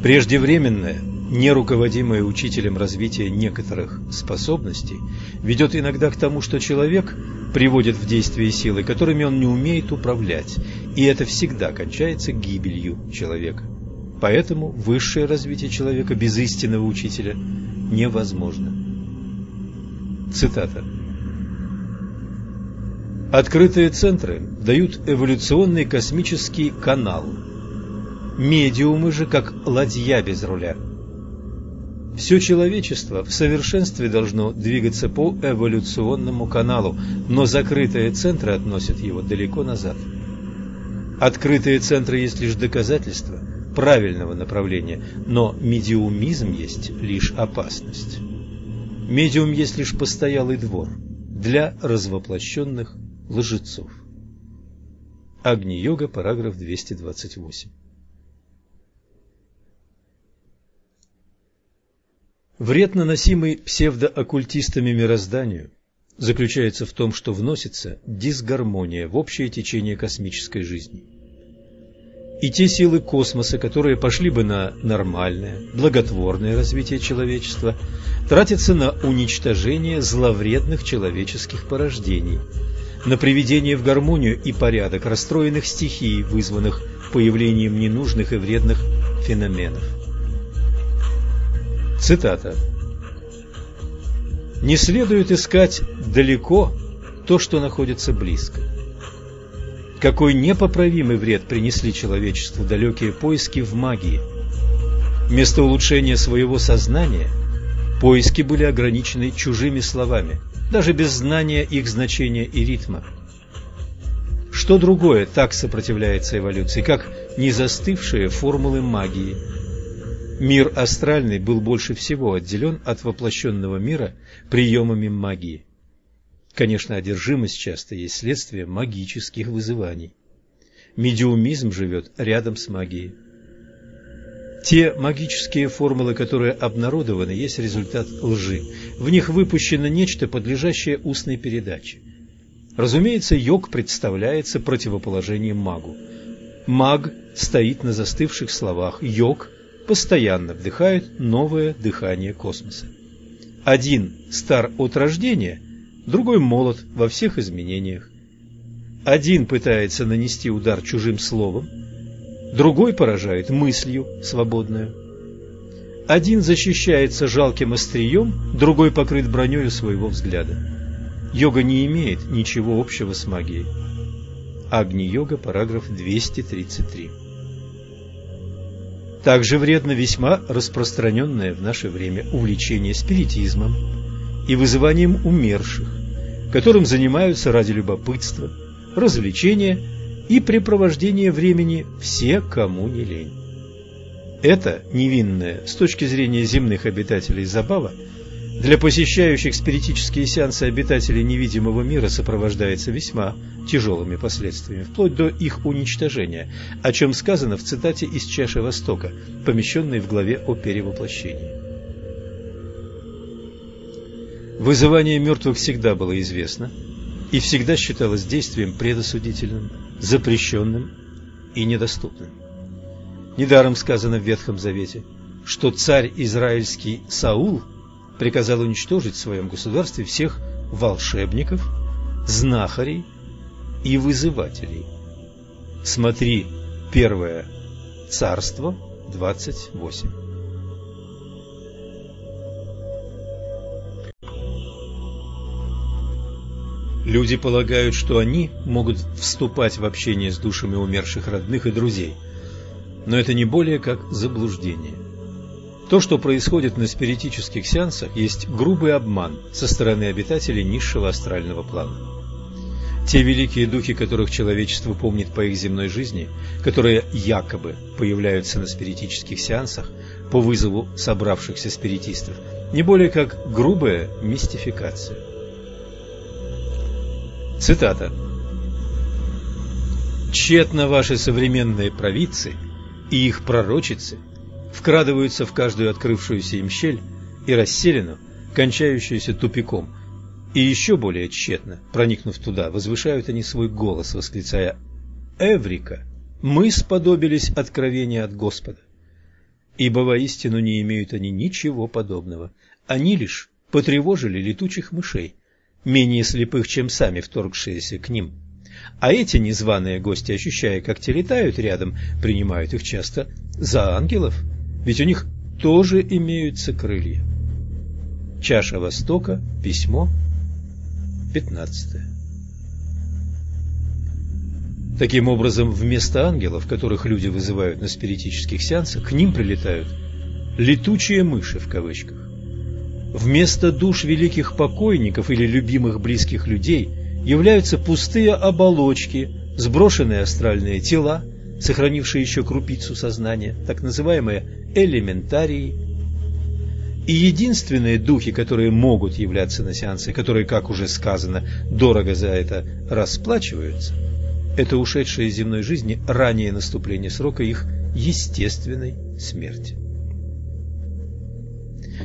Преждевременное, неруководимое учителем развитие некоторых способностей ведет иногда к тому, что человек приводит в действие силы, которыми он не умеет управлять, и это всегда кончается гибелью человека. Поэтому высшее развитие человека без истинного учителя невозможно. Цитата. Открытые центры дают эволюционный космический канал. Медиумы же как ладья без руля. Все человечество в совершенстве должно двигаться по эволюционному каналу, но закрытые центры относят его далеко назад. Открытые центры есть лишь доказательство – правильного направления, но медиумизм есть лишь опасность. Медиум есть лишь постоялый двор для развоплощенных лжецов. Агни-йога, параграф 228. Вред, наносимый псевдооккультистами мирозданию, заключается в том, что вносится дисгармония в общее течение космической жизни. И те силы космоса, которые пошли бы на нормальное, благотворное развитие человечества, тратятся на уничтожение зловредных человеческих порождений, на приведение в гармонию и порядок расстроенных стихий, вызванных появлением ненужных и вредных феноменов. Цитата. «Не следует искать далеко то, что находится близко. Какой непоправимый вред принесли человечеству далекие поиски в магии. Вместо улучшения своего сознания поиски были ограничены чужими словами, даже без знания их значения и ритма. Что другое так сопротивляется эволюции, как незастывшие формулы магии – Мир астральный был больше всего отделен от воплощенного мира приемами магии. Конечно, одержимость часто есть следствие магических вызываний. Медиумизм живет рядом с магией. Те магические формулы, которые обнародованы, есть результат лжи. В них выпущено нечто, подлежащее устной передаче. Разумеется, йог представляется противоположением магу. Маг стоит на застывших словах, йог постоянно вдыхают новое дыхание космоса. Один стар от рождения, другой молод во всех изменениях. Один пытается нанести удар чужим словом, другой поражает мыслью свободную. Один защищается жалким острием, другой покрыт броней своего взгляда. Йога не имеет ничего общего с магией. Агни-йога, параграф 233. Также вредно весьма распространенное в наше время увлечение спиритизмом и вызыванием умерших, которым занимаются ради любопытства, развлечения и препровождения времени все, кому не лень. Это невинная с точки зрения земных обитателей забава для посещающих спиритические сеансы обитателей невидимого мира сопровождается весьма тяжелыми последствиями, вплоть до их уничтожения, о чем сказано в цитате из «Чаши Востока», помещенной в главе о перевоплощении. Вызывание мертвых всегда было известно и всегда считалось действием предосудительным, запрещенным и недоступным. Недаром сказано в Ветхом Завете, что царь израильский Саул приказал уничтожить в своем государстве всех волшебников, знахарей и вызывателей. Смотри Первое Царство 28. Люди полагают, что они могут вступать в общение с душами умерших родных и друзей, но это не более как заблуждение. То, что происходит на спиритических сеансах, есть грубый обман со стороны обитателей низшего астрального плана. Те великие духи, которых человечество помнит по их земной жизни, которые якобы появляются на спиритических сеансах по вызову собравшихся спиритистов, не более как грубая мистификация. Цитата. «Тщетно ваши современные провидцы и их пророчицы вкрадываются в каждую открывшуюся им щель и расселину, кончающуюся тупиком, и еще более тщетно, проникнув туда, возвышают они свой голос, восклицая «Эврика! Мы сподобились откровения от Господа!» Ибо воистину не имеют они ничего подобного. Они лишь потревожили летучих мышей, менее слепых, чем сами вторгшиеся к ним. А эти незваные гости, ощущая, как те летают рядом, принимают их часто за ангелов, ведь у них тоже имеются крылья. Чаша Востока, письмо 15. Таким образом, вместо ангелов, которых люди вызывают на спиритических сеансах, к ним прилетают «летучие мыши» в кавычках. Вместо душ великих покойников или любимых близких людей являются пустые оболочки, сброшенные астральные тела, сохранившие еще крупицу сознания, так называемые элементарии, и единственные духи, которые могут являться на сеансы, которые, как уже сказано, дорого за это расплачиваются, это ушедшие из земной жизни ранее наступление срока их естественной смерти.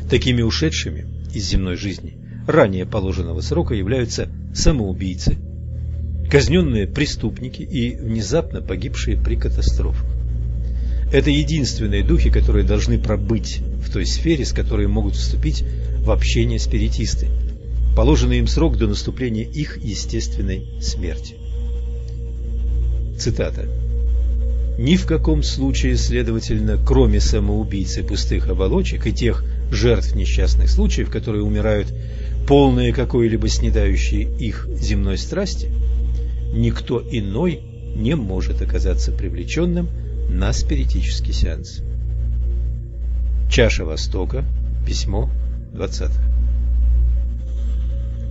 Такими ушедшими из земной жизни ранее положенного срока являются самоубийцы, казненные преступники и внезапно погибшие при катастрофах. Это единственные духи, которые должны пробыть в той сфере, с которой могут вступить в общение спиритисты, положенный им срок до наступления их естественной смерти. Цитата. Ни в каком случае, следовательно, кроме самоубийцы пустых оболочек и тех жертв несчастных случаев, которые умирают полные какой-либо снедающей их земной страсти, никто иной не может оказаться привлеченным на спиритический сеанс. Чаша Востока, письмо 20.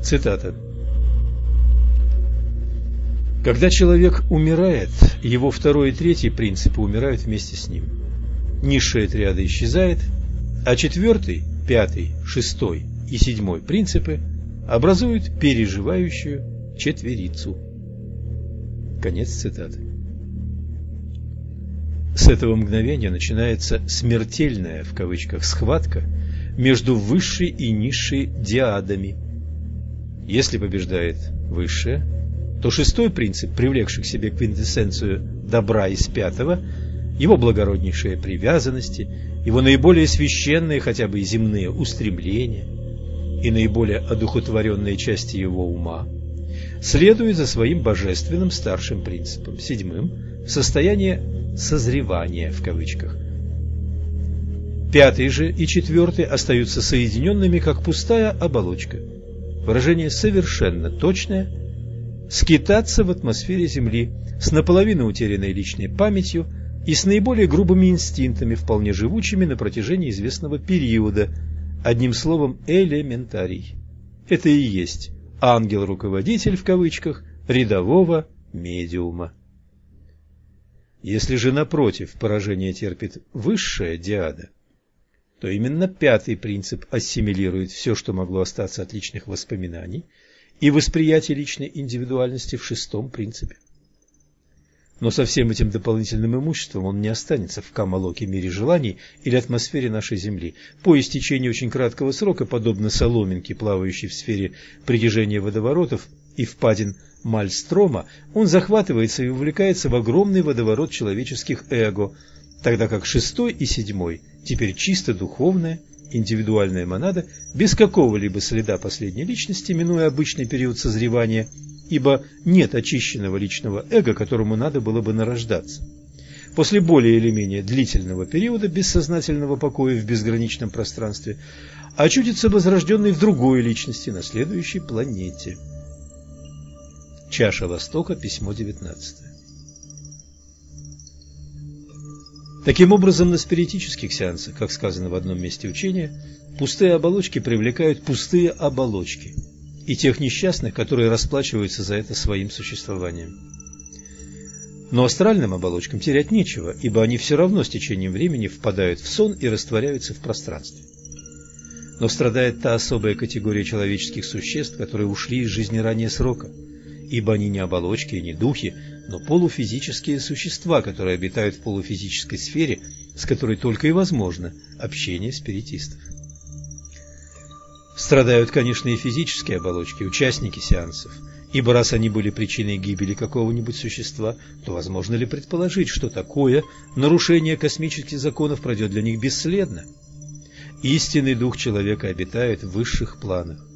Цитата. Когда человек умирает, его второй и третий принципы умирают вместе с ним. Низшая триада исчезает, а четвертый, пятый, шестой и седьмой принципы образуют переживающую четверицу. Конец цитаты. С этого мгновения начинается «смертельная» в кавычках схватка между высшей и низшей диадами. Если побеждает высшая, то шестой принцип, привлекший к себе квинтэссенцию добра из пятого, его благороднейшие привязанности, его наиболее священные, хотя бы и земные устремления и наиболее одухотворенные части его ума, следует за своим божественным старшим принципом, седьмым, в состояние «созревания» в кавычках. Пятый же и четвертый остаются соединенными, как пустая оболочка. Выражение совершенно точное – скитаться в атмосфере Земли с наполовину утерянной личной памятью и с наиболее грубыми инстинктами, вполне живучими на протяжении известного периода, одним словом элементарий. Это и есть ангел-руководитель в кавычках рядового медиума. Если же напротив поражение терпит высшая диада, то именно пятый принцип ассимилирует все, что могло остаться от личных воспоминаний – и восприятие личной индивидуальности в шестом принципе. Но со всем этим дополнительным имуществом он не останется в камалоке мире желаний или атмосфере нашей Земли. По истечении очень краткого срока, подобно соломинке, плавающей в сфере притяжения водоворотов и впадин Мальстрома, он захватывается и увлекается в огромный водоворот человеческих эго, тогда как шестой и седьмой теперь чисто духовное индивидуальная монада без какого-либо следа последней личности, минуя обычный период созревания, ибо нет очищенного личного эго, которому надо было бы нарождаться. После более или менее длительного периода бессознательного покоя в безграничном пространстве очутится возрожденный в другой личности на следующей планете. Чаша Востока, письмо 19. Таким образом, на спиритических сеансах, как сказано в одном месте учения, пустые оболочки привлекают пустые оболочки и тех несчастных, которые расплачиваются за это своим существованием. Но астральным оболочкам терять нечего, ибо они все равно с течением времени впадают в сон и растворяются в пространстве. Но страдает та особая категория человеческих существ, которые ушли из жизни ранее срока, ибо они не оболочки и не духи, но полуфизические существа, которые обитают в полуфизической сфере, с которой только и возможно общение спиритистов. Страдают, конечно, и физические оболочки, участники сеансов, ибо раз они были причиной гибели какого-нибудь существа, то возможно ли предположить, что такое нарушение космических законов пройдет для них бесследно? Истинный дух человека обитает в высших планах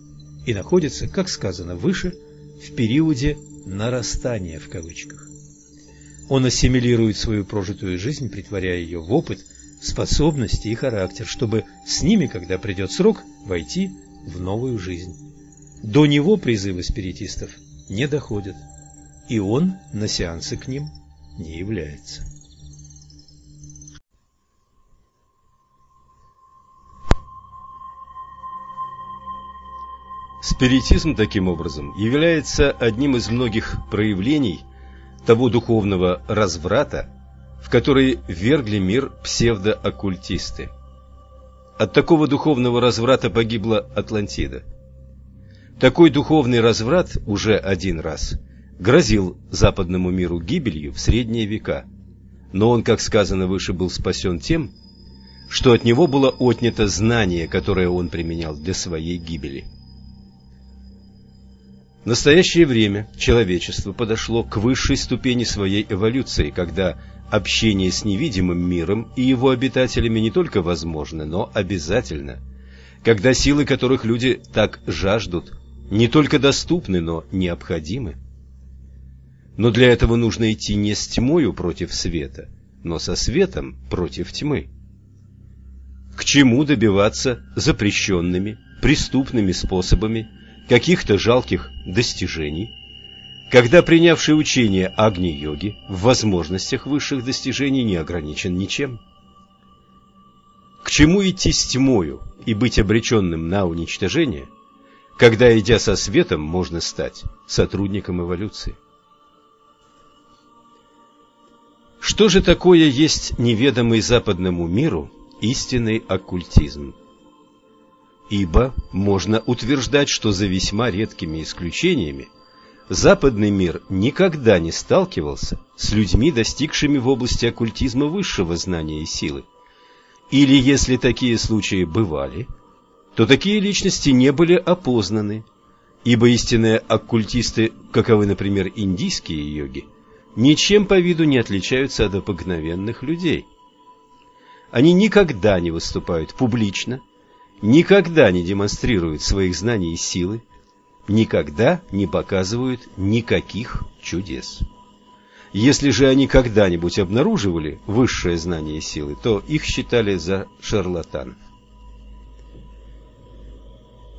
и находится, как сказано выше, в периоде нарастания в кавычках. Он ассимилирует свою прожитую жизнь, притворяя ее в опыт, способности и характер, чтобы с ними, когда придет срок, войти в новую жизнь. До него призывы спиритистов не доходят, и он на сеансы к ним не является. Спиритизм, таким образом, является одним из многих проявлений того духовного разврата, в который вергли мир псевдооккультисты. От такого духовного разврата погибла Атлантида. Такой духовный разврат уже один раз грозил западному миру гибелью в средние века, но он, как сказано выше, был спасен тем, что от него было отнято знание, которое он применял для своей гибели. В настоящее время человечество подошло к высшей ступени своей эволюции, когда общение с невидимым миром и его обитателями не только возможно, но обязательно, когда силы, которых люди так жаждут, не только доступны, но необходимы. Но для этого нужно идти не с тьмою против света, но со светом против тьмы. К чему добиваться запрещенными, преступными способами каких-то жалких достижений, когда принявший учение Агни-йоги в возможностях высших достижений не ограничен ничем? К чему идти с тьмою и быть обреченным на уничтожение, когда, идя со светом, можно стать сотрудником эволюции? Что же такое есть неведомый западному миру истинный оккультизм? Ибо можно утверждать, что за весьма редкими исключениями западный мир никогда не сталкивался с людьми, достигшими в области оккультизма высшего знания и силы. Или, если такие случаи бывали, то такие личности не были опознаны, ибо истинные оккультисты, каковы, например, индийские йоги, ничем по виду не отличаются от обыкновенных людей. Они никогда не выступают публично, никогда не демонстрируют своих знаний и силы, никогда не показывают никаких чудес. Если же они когда-нибудь обнаруживали высшее знание силы, то их считали за шарлатанов.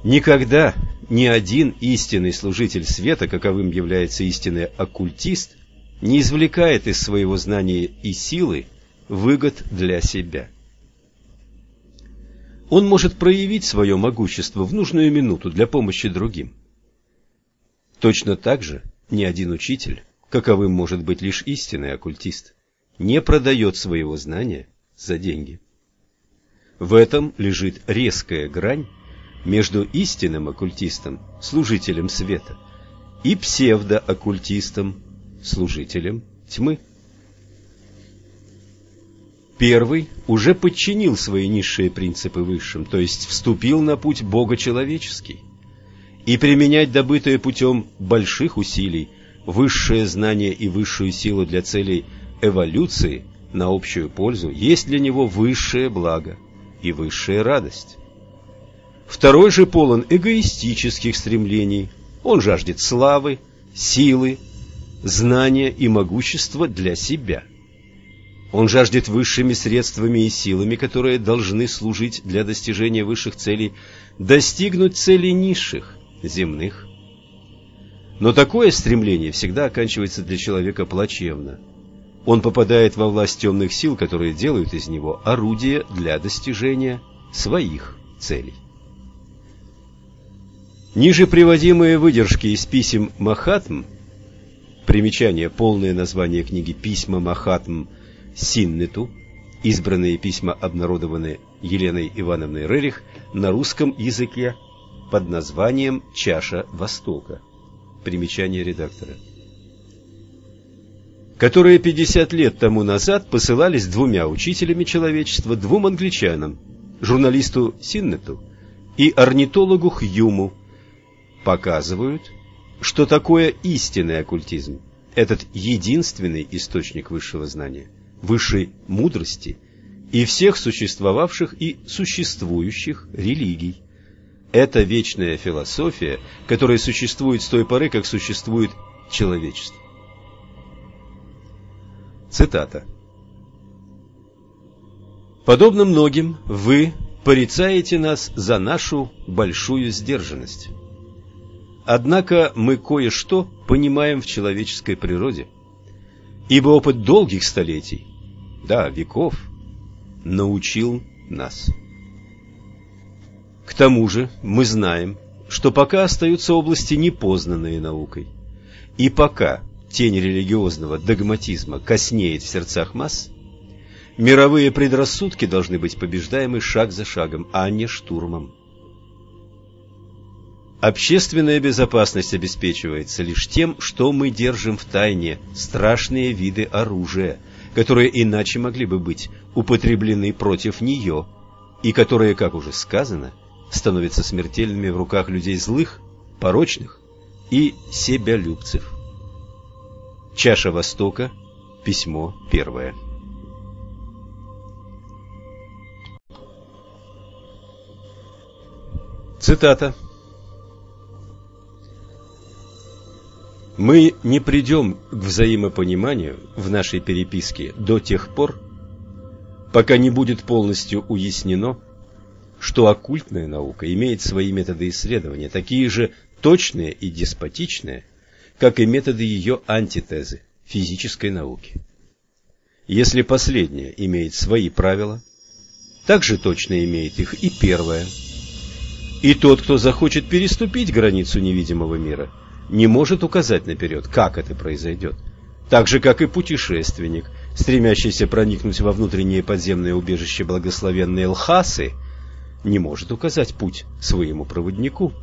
Никогда ни один истинный служитель света, каковым является истинный оккультист, не извлекает из своего знания и силы выгод для себя. Он может проявить свое могущество в нужную минуту для помощи другим. Точно так же ни один учитель, каковым может быть лишь истинный оккультист, не продает своего знания за деньги. В этом лежит резкая грань между истинным оккультистом, служителем света, и псевдооккультистом, служителем тьмы. Первый уже подчинил свои низшие принципы высшим, то есть вступил на путь Бога человеческий. И применять добытое путем больших усилий высшее знание и высшую силу для целей эволюции на общую пользу есть для него высшее благо и высшая радость. Второй же полон эгоистических стремлений. Он жаждет славы, силы, знания и могущества для себя. Он жаждет высшими средствами и силами, которые должны служить для достижения высших целей, достигнуть целей низших, земных. Но такое стремление всегда оканчивается для человека плачевно. Он попадает во власть темных сил, которые делают из него орудие для достижения своих целей. Ниже приводимые выдержки из писем Махатм Примечание, полное название книги «Письма Махатм Синнету», избранные письма обнародованы Еленой Ивановной Рерих на русском языке под названием «Чаша Востока». Примечание редактора. Которые 50 лет тому назад посылались двумя учителями человечества, двум англичанам, журналисту Синнету и орнитологу Хьюму, показывают, что такое истинный оккультизм, этот единственный источник высшего знания, высшей мудрости и всех существовавших и существующих религий. Это вечная философия, которая существует с той поры, как существует человечество. Цитата. Подобно многим, вы порицаете нас за нашу большую сдержанность. Однако мы кое-что понимаем в человеческой природе, ибо опыт долгих столетий, да, веков, научил нас. К тому же мы знаем, что пока остаются области, непознанные наукой, и пока тень религиозного догматизма коснеет в сердцах масс, мировые предрассудки должны быть побеждаемы шаг за шагом, а не штурмом. Общественная безопасность обеспечивается лишь тем, что мы держим в тайне страшные виды оружия, которые иначе могли бы быть употреблены против нее, и которые, как уже сказано, становятся смертельными в руках людей злых, порочных и себялюбцев. Чаша Востока, письмо первое. Цитата. Мы не придем к взаимопониманию в нашей переписке до тех пор, пока не будет полностью уяснено, что оккультная наука имеет свои методы исследования, такие же точные и деспотичные, как и методы ее антитезы физической науки. Если последняя имеет свои правила, так же точно имеет их и первая. И тот, кто захочет переступить границу невидимого мира – не может указать наперед, как это произойдет. Так же, как и путешественник, стремящийся проникнуть во внутреннее подземное убежище благословенной Лхасы, не может указать путь своему проводнику.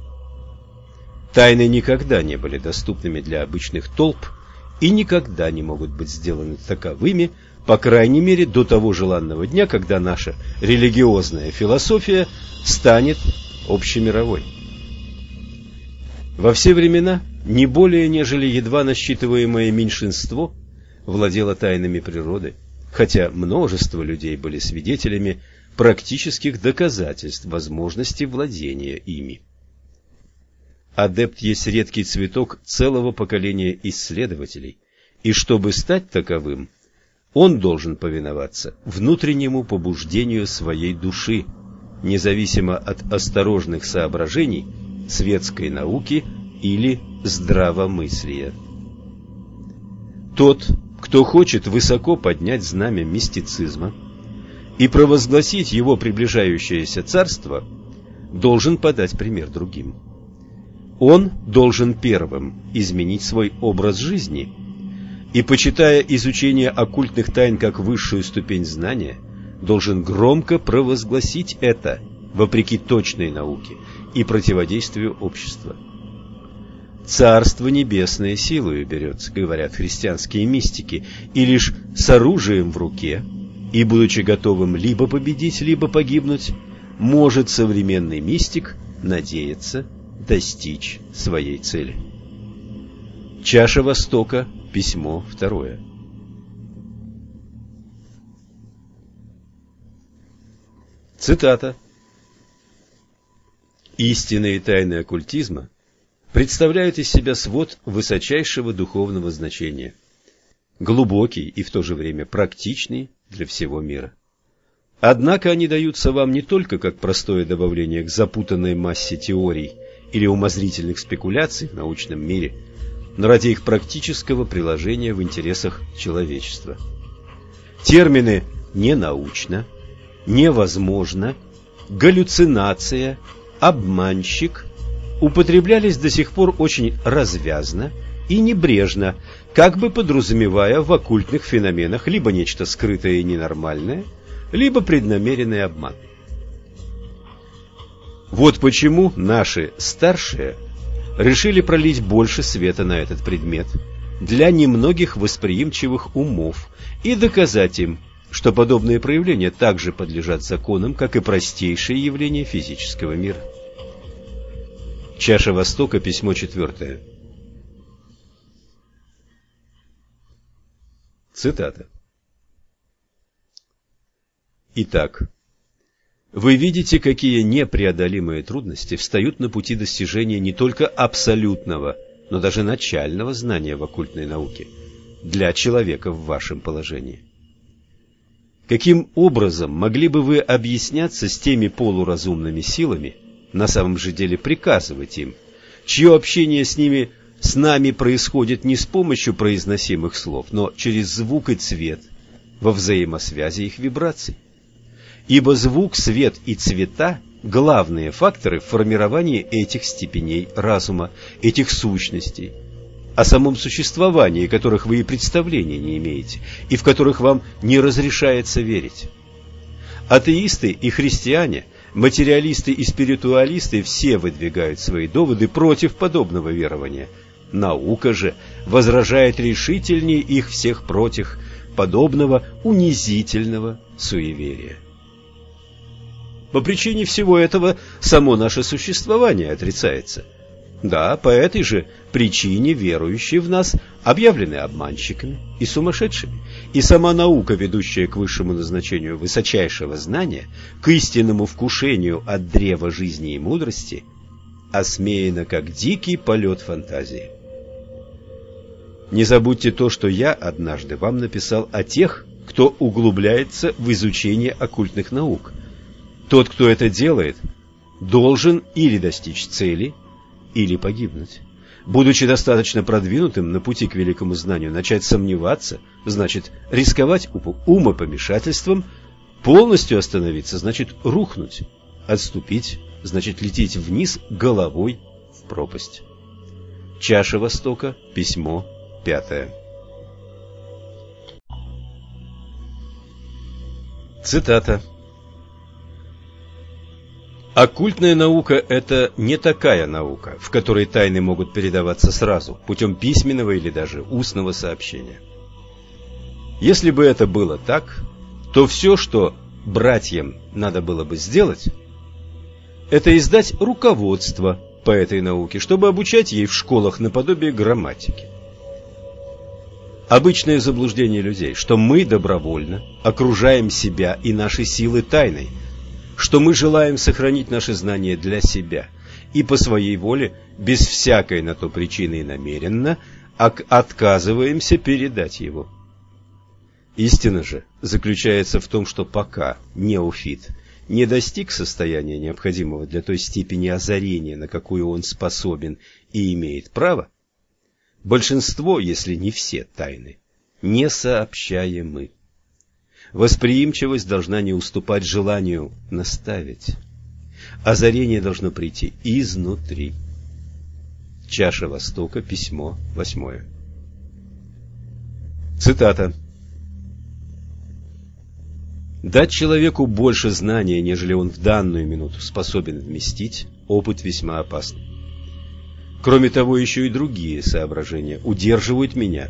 Тайны никогда не были доступными для обычных толп и никогда не могут быть сделаны таковыми, по крайней мере, до того желанного дня, когда наша религиозная философия станет общемировой. Во все времена не более нежели едва насчитываемое меньшинство владело тайнами природы, хотя множество людей были свидетелями практических доказательств возможности владения ими. Адепт есть редкий цветок целого поколения исследователей, и чтобы стать таковым, он должен повиноваться внутреннему побуждению своей души, независимо от осторожных соображений светской науки или здравомыслия. Тот, кто хочет высоко поднять знамя мистицизма и провозгласить его приближающееся царство, должен подать пример другим. Он должен первым изменить свой образ жизни и, почитая изучение оккультных тайн как высшую ступень знания, должен громко провозгласить это, вопреки точной науке и противодействию общества. Царство небесное силою берется, говорят христианские мистики, и лишь с оружием в руке, и будучи готовым либо победить, либо погибнуть, может современный мистик надеяться достичь своей цели. Чаша Востока, письмо второе. Цитата. Истинные тайны оккультизма – представляют из себя свод высочайшего духовного значения, глубокий и в то же время практичный для всего мира. Однако они даются вам не только как простое добавление к запутанной массе теорий или умозрительных спекуляций в научном мире, но ради их практического приложения в интересах человечества. Термины «ненаучно», «невозможно», «галлюцинация», «обманщик», употреблялись до сих пор очень развязно и небрежно, как бы подразумевая в оккультных феноменах либо нечто скрытое и ненормальное, либо преднамеренный обман. Вот почему наши старшие решили пролить больше света на этот предмет для немногих восприимчивых умов и доказать им, что подобные проявления также подлежат законам, как и простейшие явления физического мира. Чаша Востока, письмо четвертое. Цитата. Итак, вы видите, какие непреодолимые трудности встают на пути достижения не только абсолютного, но даже начального знания в оккультной науке для человека в вашем положении. Каким образом могли бы вы объясняться с теми полуразумными силами, на самом же деле приказывать им, чье общение с ними с нами происходит не с помощью произносимых слов, но через звук и цвет, во взаимосвязи их вибраций. Ибо звук, свет и цвета – главные факторы в формировании этих степеней разума, этих сущностей, о самом существовании которых вы и представления не имеете, и в которых вам не разрешается верить. Атеисты и христиане – Материалисты и спиритуалисты все выдвигают свои доводы против подобного верования. Наука же возражает решительнее их всех против, подобного унизительного суеверия. По причине всего этого само наше существование отрицается. Да, по этой же причине верующие в нас объявлены обманщиками и сумасшедшими, и сама наука, ведущая к высшему назначению высочайшего знания, к истинному вкушению от древа жизни и мудрости, осмеяна как дикий полет фантазии. Не забудьте то, что я однажды вам написал о тех, кто углубляется в изучение оккультных наук. Тот, кто это делает, должен или достичь цели, или погибнуть. Будучи достаточно продвинутым на пути к великому знанию, начать сомневаться, значит рисковать умопомешательством, полностью остановиться, значит рухнуть, отступить, значит лететь вниз головой в пропасть. Чаша Востока, письмо пятое. Цитата. Оккультная наука – это не такая наука, в которой тайны могут передаваться сразу, путем письменного или даже устного сообщения. Если бы это было так, то все, что братьям надо было бы сделать, это издать руководство по этой науке, чтобы обучать ей в школах наподобие грамматики. Обычное заблуждение людей, что мы добровольно окружаем себя и наши силы тайной – что мы желаем сохранить наши знания для себя и по своей воле, без всякой на то причины и намеренно, отказываемся передать его. Истина же заключается в том, что пока неофит не достиг состояния необходимого для той степени озарения, на какую он способен и имеет право, большинство, если не все тайны, не сообщаемы. Восприимчивость должна не уступать желанию наставить. Озарение должно прийти изнутри. Чаша Востока, письмо восьмое. Цитата. Дать человеку больше знания, нежели он в данную минуту способен вместить, опыт весьма опасный. Кроме того, еще и другие соображения удерживают меня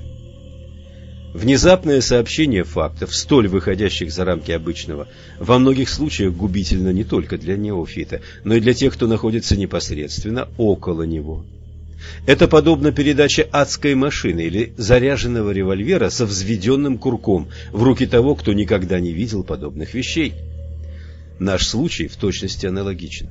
Внезапное сообщение фактов, столь выходящих за рамки обычного, во многих случаях губительно не только для неофита, но и для тех, кто находится непосредственно около него. Это подобно передаче адской машины или заряженного револьвера со взведенным курком в руки того, кто никогда не видел подобных вещей. Наш случай в точности аналогичен.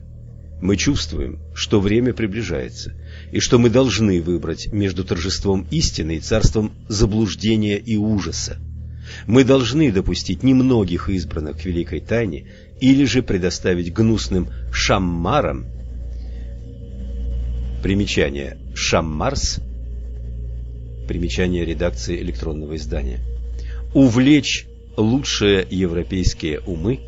Мы чувствуем, что время приближается, и что мы должны выбрать между торжеством истины и царством заблуждения и ужаса. Мы должны допустить немногих избранных к великой тайне или же предоставить гнусным шаммарам Примечание. Шаммарс. Примечание редакции электронного издания. Увлечь лучшие европейские умы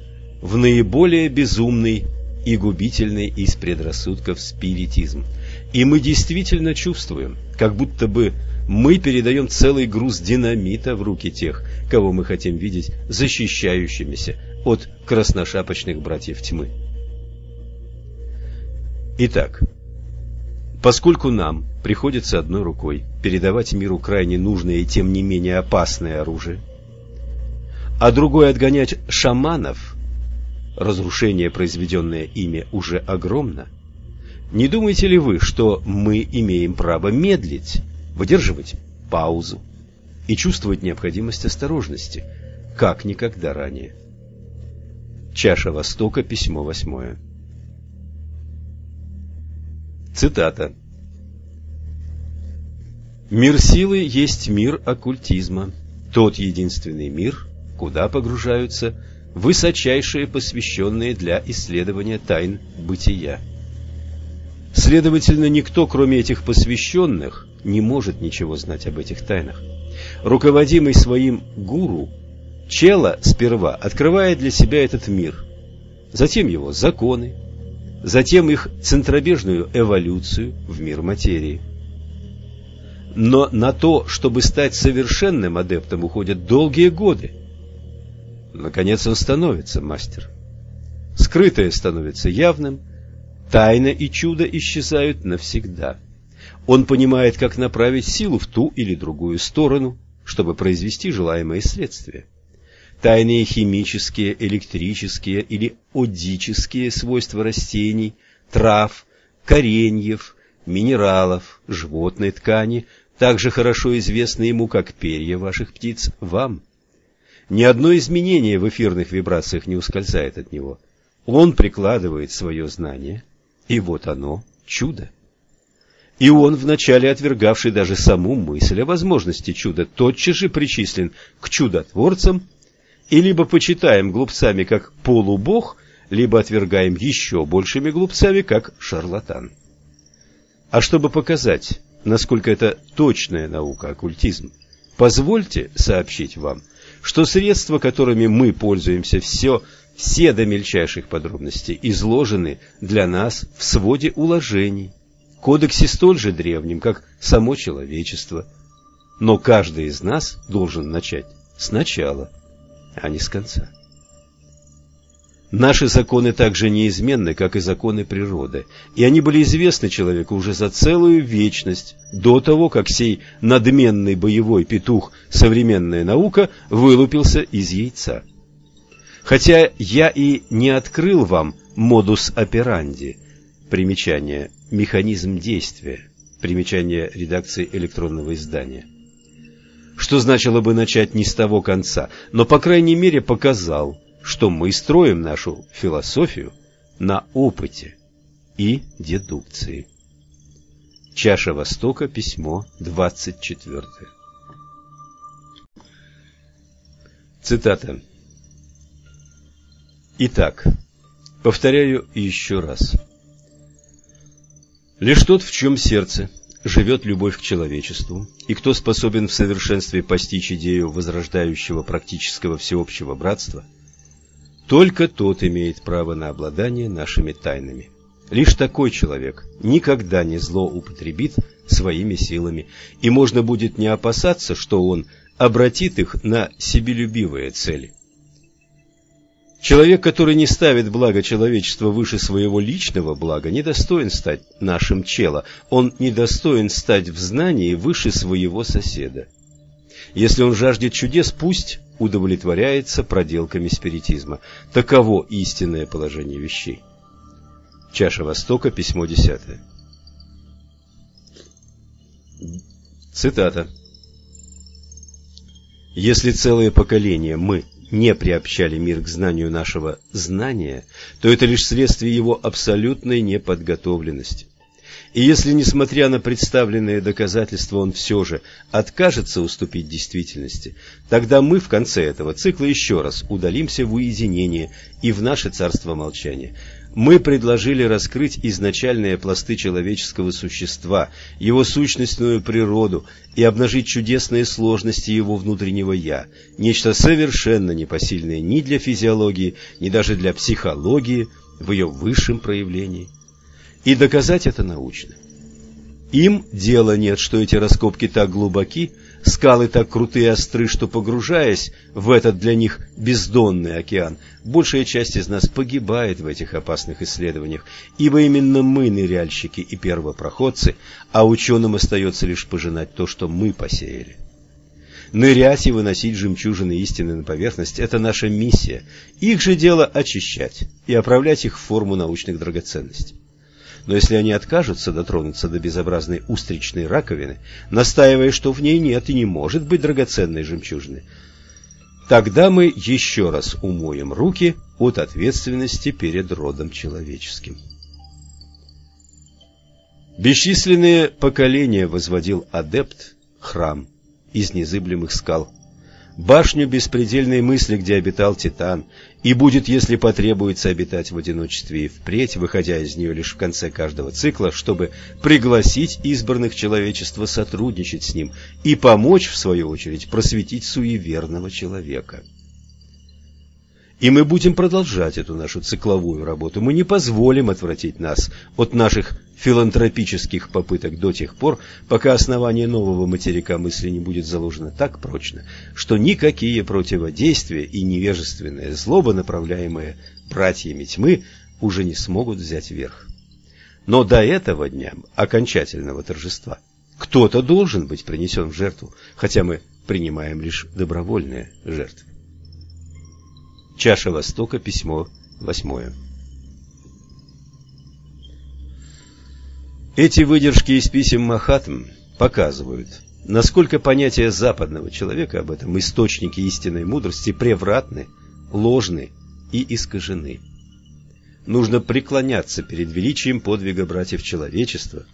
в наиболее безумный и губительный из предрассудков спиритизм – и мы действительно чувствуем, как будто бы мы передаем целый груз динамита в руки тех, кого мы хотим видеть защищающимися от красношапочных братьев тьмы. Итак, поскольку нам приходится одной рукой передавать миру крайне нужное и тем не менее опасное оружие, а другой отгонять шаманов, разрушение, произведенное ими, уже огромно – не думаете ли вы, что мы имеем право медлить, выдерживать паузу и чувствовать необходимость осторожности, как никогда ранее? Чаша Востока, письмо восьмое. Цитата. «Мир силы есть мир оккультизма, тот единственный мир, куда погружаются высочайшие посвященные для исследования тайн бытия». Следовательно, никто, кроме этих посвященных, не может ничего знать об этих тайнах. Руководимый своим гуру, Чела сперва открывает для себя этот мир, затем его законы, затем их центробежную эволюцию в мир материи. Но на то, чтобы стать совершенным адептом, уходят долгие годы. Наконец он становится мастер. Скрытое становится явным – Тайна и чудо исчезают навсегда. Он понимает, как направить силу в ту или другую сторону, чтобы произвести желаемые следствия. Тайные химические, электрические или одические свойства растений, трав, кореньев, минералов, животной ткани также хорошо известны ему, как перья ваших птиц, вам. Ни одно изменение в эфирных вибрациях не ускользает от него. Он прикладывает свое знание, и вот оно, чудо. И он, вначале отвергавший даже саму мысль о возможности чуда, тотчас же причислен к чудотворцам, и либо почитаем глупцами как полубог, либо отвергаем еще большими глупцами как шарлатан. А чтобы показать, насколько это точная наука оккультизм, позвольте сообщить вам, что средства, которыми мы пользуемся, все, все до мельчайших подробностей изложены для нас в своде уложений, кодексе столь же древнем, как само человечество. Но каждый из нас должен начать сначала, а не с конца. Наши законы так же неизменны, как и законы природы, и они были известны человеку уже за целую вечность, до того, как сей надменный боевой петух современная наука вылупился из яйца. Хотя я и не открыл вам модус операнди, примечание «механизм действия», примечание редакции электронного издания, что значило бы начать не с того конца, но, по крайней мере, показал – что мы строим нашу философию на опыте и дедукции. Чаша Востока, письмо 24. Цитата. Итак, повторяю еще раз. Лишь тот, в чем сердце живет любовь к человечеству, и кто способен в совершенстве постичь идею возрождающего практического всеобщего братства – только тот имеет право на обладание нашими тайнами. Лишь такой человек никогда не злоупотребит своими силами, и можно будет не опасаться, что он обратит их на себелюбивые цели. Человек, который не ставит благо человечества выше своего личного блага, не достоин стать нашим чело, он не достоин стать в знании выше своего соседа. Если он жаждет чудес, пусть удовлетворяется проделками спиритизма. Таково истинное положение вещей. Чаша Востока, письмо 10. Цитата. Если целое поколение мы не приобщали мир к знанию нашего знания, то это лишь следствие его абсолютной неподготовленности. И если, несмотря на представленные доказательства, он все же откажется уступить действительности, тогда мы в конце этого цикла еще раз удалимся в уединение и в наше царство молчания. Мы предложили раскрыть изначальные пласты человеческого существа, его сущностную природу и обнажить чудесные сложности его внутреннего «я», нечто совершенно непосильное ни для физиологии, ни даже для психологии в ее высшем проявлении – и доказать это научно. Им дела нет, что эти раскопки так глубоки, скалы так крутые и остры, что, погружаясь в этот для них бездонный океан, большая часть из нас погибает в этих опасных исследованиях, ибо именно мы ныряльщики и первопроходцы, а ученым остается лишь пожинать то, что мы посеяли. Нырять и выносить жемчужины истины на поверхность – это наша миссия. Их же дело очищать и оправлять их в форму научных драгоценностей. Но если они откажутся дотронуться до безобразной устричной раковины, настаивая, что в ней нет и не может быть драгоценной жемчужины, тогда мы еще раз умоем руки от ответственности перед родом человеческим. Бесчисленные поколения возводил адепт храм из незыблемых скал башню беспредельной мысли, где обитал Титан, и будет, если потребуется, обитать в одиночестве и впредь, выходя из нее лишь в конце каждого цикла, чтобы пригласить избранных человечества сотрудничать с ним и помочь, в свою очередь, просветить суеверного человека. И мы будем продолжать эту нашу цикловую работу. Мы не позволим отвратить нас от наших филантропических попыток до тех пор, пока основание нового материка мысли не будет заложено так прочно, что никакие противодействия и невежественная злоба, направляемые братьями тьмы, уже не смогут взять верх. Но до этого дня, окончательного торжества, кто-то должен быть принесен в жертву, хотя мы принимаем лишь добровольные жертвы. Чаша Востока, письмо восьмое. Эти выдержки из писем Махатм показывают, насколько понятия западного человека об этом источнике истинной мудрости превратны, ложны и искажены. Нужно преклоняться перед величием подвига братьев человечества,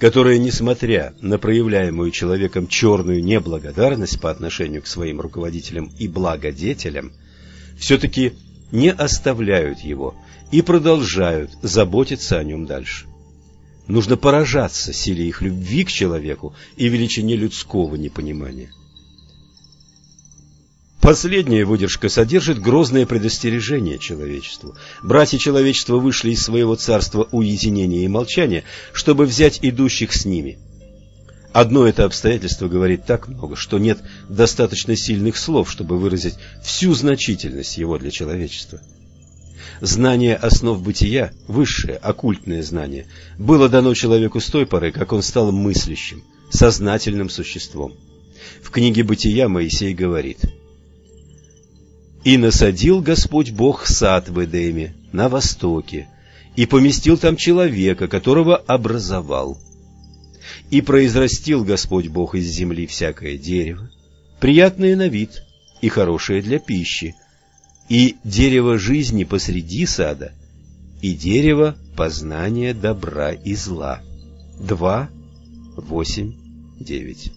которые, несмотря на проявляемую человеком черную неблагодарность по отношению к своим руководителям и благодетелям, все-таки не оставляют его и продолжают заботиться о нем дальше. Нужно поражаться силе их любви к человеку и величине людского непонимания. Последняя выдержка содержит грозное предостережение человечеству. Братья человечества вышли из своего царства уединения и молчания, чтобы взять идущих с ними. Одно это обстоятельство говорит так много, что нет достаточно сильных слов, чтобы выразить всю значительность его для человечества. Знание основ бытия, высшее, оккультное знание, было дано человеку с той поры, как он стал мыслящим, сознательным существом. В книге «Бытия» Моисей говорит «И насадил Господь Бог сад в Эдеме, на востоке, и поместил там человека, которого образовал. И произрастил Господь Бог из земли всякое дерево, приятное на вид и хорошее для пищи, и дерево жизни посреди сада, и дерево познания добра и зла. 2, 8, 9.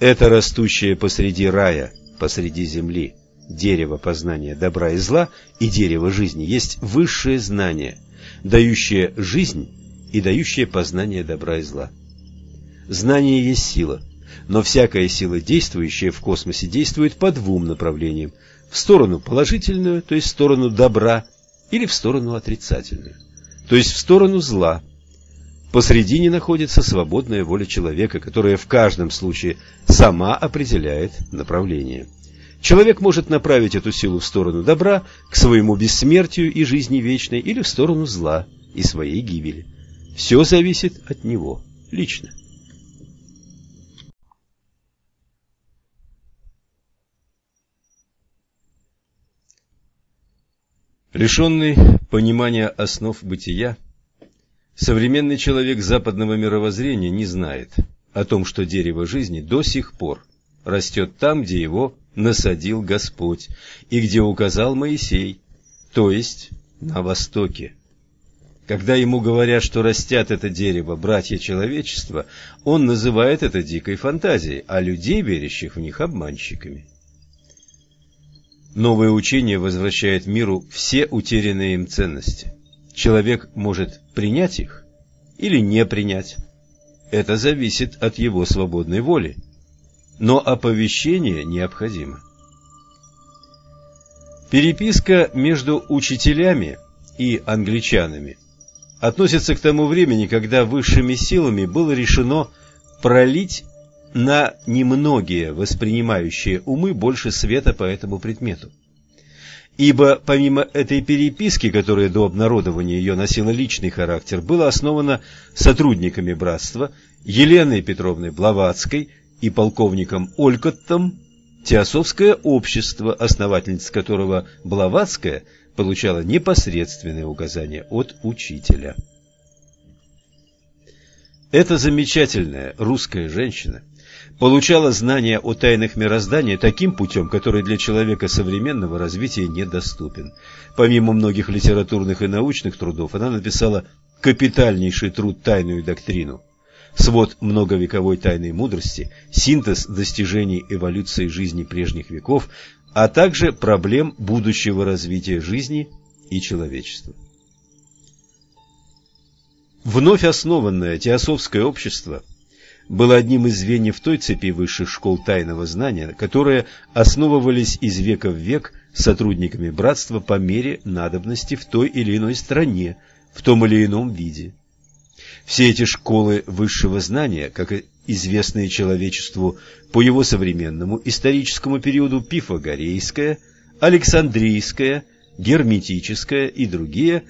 Это растущее посреди рая, посреди земли, дерево познания добра и зла и дерево жизни есть высшее знание, дающее жизнь и дающее познание добра и зла. Знание есть сила, но всякая сила, действующая в космосе, действует по двум направлениям. В сторону положительную, то есть в сторону добра, или в сторону отрицательную, то есть в сторону зла. Посредине находится свободная воля человека, которая в каждом случае сама определяет направление. Человек может направить эту силу в сторону добра, к своему бессмертию и жизни вечной, или в сторону зла и своей гибели. Все зависит от него лично. Лишенный понимания основ бытия, современный человек западного мировоззрения не знает о том, что дерево жизни до сих пор растет там, где его насадил Господь и где указал Моисей, то есть на востоке. Когда ему говорят, что растят это дерево братья человечества, он называет это дикой фантазией, а людей, верящих в них, обманщиками. Новое учение возвращает миру все утерянные им ценности. Человек может принять их или не принять. Это зависит от его свободной воли. Но оповещение необходимо. Переписка между учителями и англичанами относится к тому времени, когда высшими силами было решено пролить на немногие воспринимающие умы больше света по этому предмету. Ибо помимо этой переписки, которая до обнародования ее носила личный характер, было основано сотрудниками братства Еленой Петровной Блаватской и полковником Олькоттом Теософское общество, основательница которого Блаватская получала непосредственные указания от учителя. Эта замечательная русская женщина получала знания о тайнах мироздания таким путем, который для человека современного развития недоступен. Помимо многих литературных и научных трудов, она написала капитальнейший труд «Тайную доктрину», свод многовековой тайной мудрости, синтез достижений эволюции жизни прежних веков, а также проблем будущего развития жизни и человечества. Вновь основанное теософское общество – было одним из звеньев той цепи высших школ тайного знания, которые основывались из века в век сотрудниками братства по мере надобности в той или иной стране, в том или ином виде. Все эти школы высшего знания, как и известные человечеству по его современному историческому периоду пифагорейская, александрийская, герметическая и другие,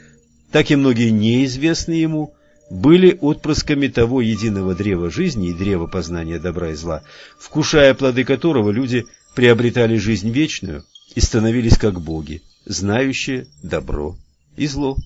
так и многие неизвестные ему – были отпрысками того единого древа жизни и древа познания добра и зла, вкушая плоды которого люди приобретали жизнь вечную и становились как боги, знающие добро и зло.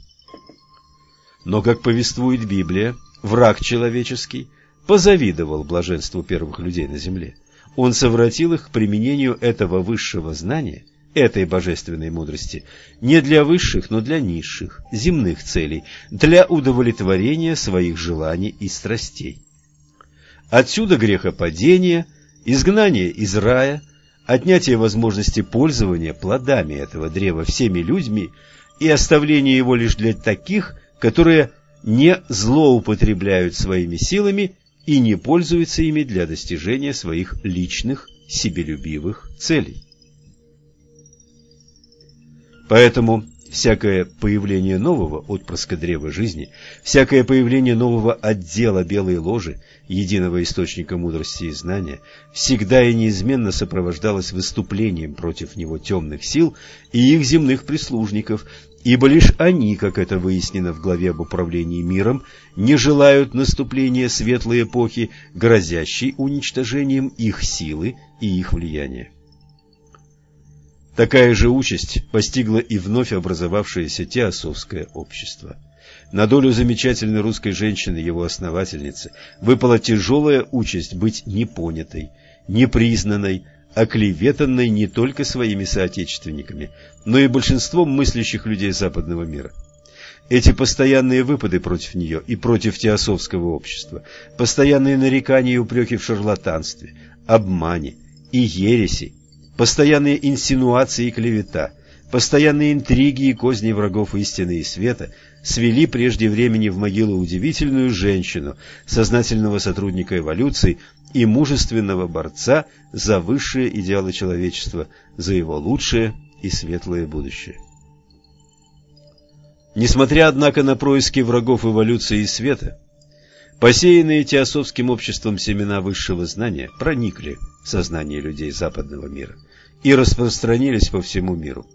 Но, как повествует Библия, враг человеческий позавидовал блаженству первых людей на земле. Он совратил их к применению этого высшего знания, этой божественной мудрости, не для высших, но для низших, земных целей, для удовлетворения своих желаний и страстей. Отсюда грехопадение, изгнание из рая, отнятие возможности пользования плодами этого древа всеми людьми и оставление его лишь для таких, которые не злоупотребляют своими силами и не пользуются ими для достижения своих личных себелюбивых целей. Поэтому всякое появление нового отпрыска древа жизни, всякое появление нового отдела белой ложи, единого источника мудрости и знания, всегда и неизменно сопровождалось выступлением против него темных сил и их земных прислужников, ибо лишь они, как это выяснено в главе об управлении миром, не желают наступления светлой эпохи, грозящей уничтожением их силы и их влияния. Такая же участь постигла и вновь образовавшееся теософское общество. На долю замечательной русской женщины, его основательницы, выпала тяжелая участь быть непонятой, непризнанной, оклеветанной не только своими соотечественниками, но и большинством мыслящих людей западного мира. Эти постоянные выпады против нее и против теософского общества, постоянные нарекания и упреки в шарлатанстве, обмане и ереси, постоянные инсинуации и клевета, постоянные интриги и козни врагов истины и света свели прежде времени в могилу удивительную женщину, сознательного сотрудника эволюции и мужественного борца за высшие идеалы человечества, за его лучшее и светлое будущее. Несмотря, однако, на происки врагов эволюции и света, посеянные теософским обществом семена высшего знания проникли в сознание людей западного мира и распространились по всему миру.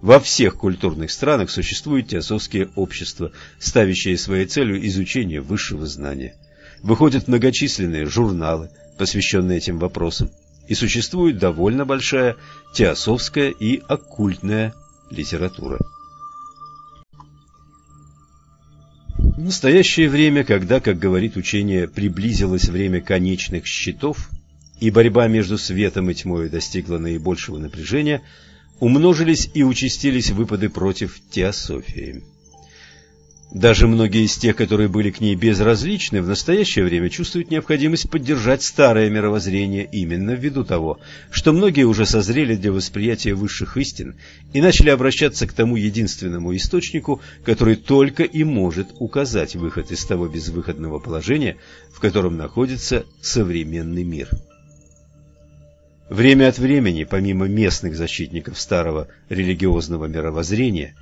Во всех культурных странах существуют теософские общества, ставящие своей целью изучение высшего знания. Выходят многочисленные журналы, посвященные этим вопросам, и существует довольно большая теософская и оккультная литература. В настоящее время, когда, как говорит учение, приблизилось время конечных счетов, и борьба между светом и тьмой достигла наибольшего напряжения, умножились и участились выпады против теософии. Даже многие из тех, которые были к ней безразличны, в настоящее время чувствуют необходимость поддержать старое мировоззрение именно ввиду того, что многие уже созрели для восприятия высших истин и начали обращаться к тому единственному источнику, который только и может указать выход из того безвыходного положения, в котором находится современный мир. Время от времени, помимо местных защитников старого религиозного мировоззрения,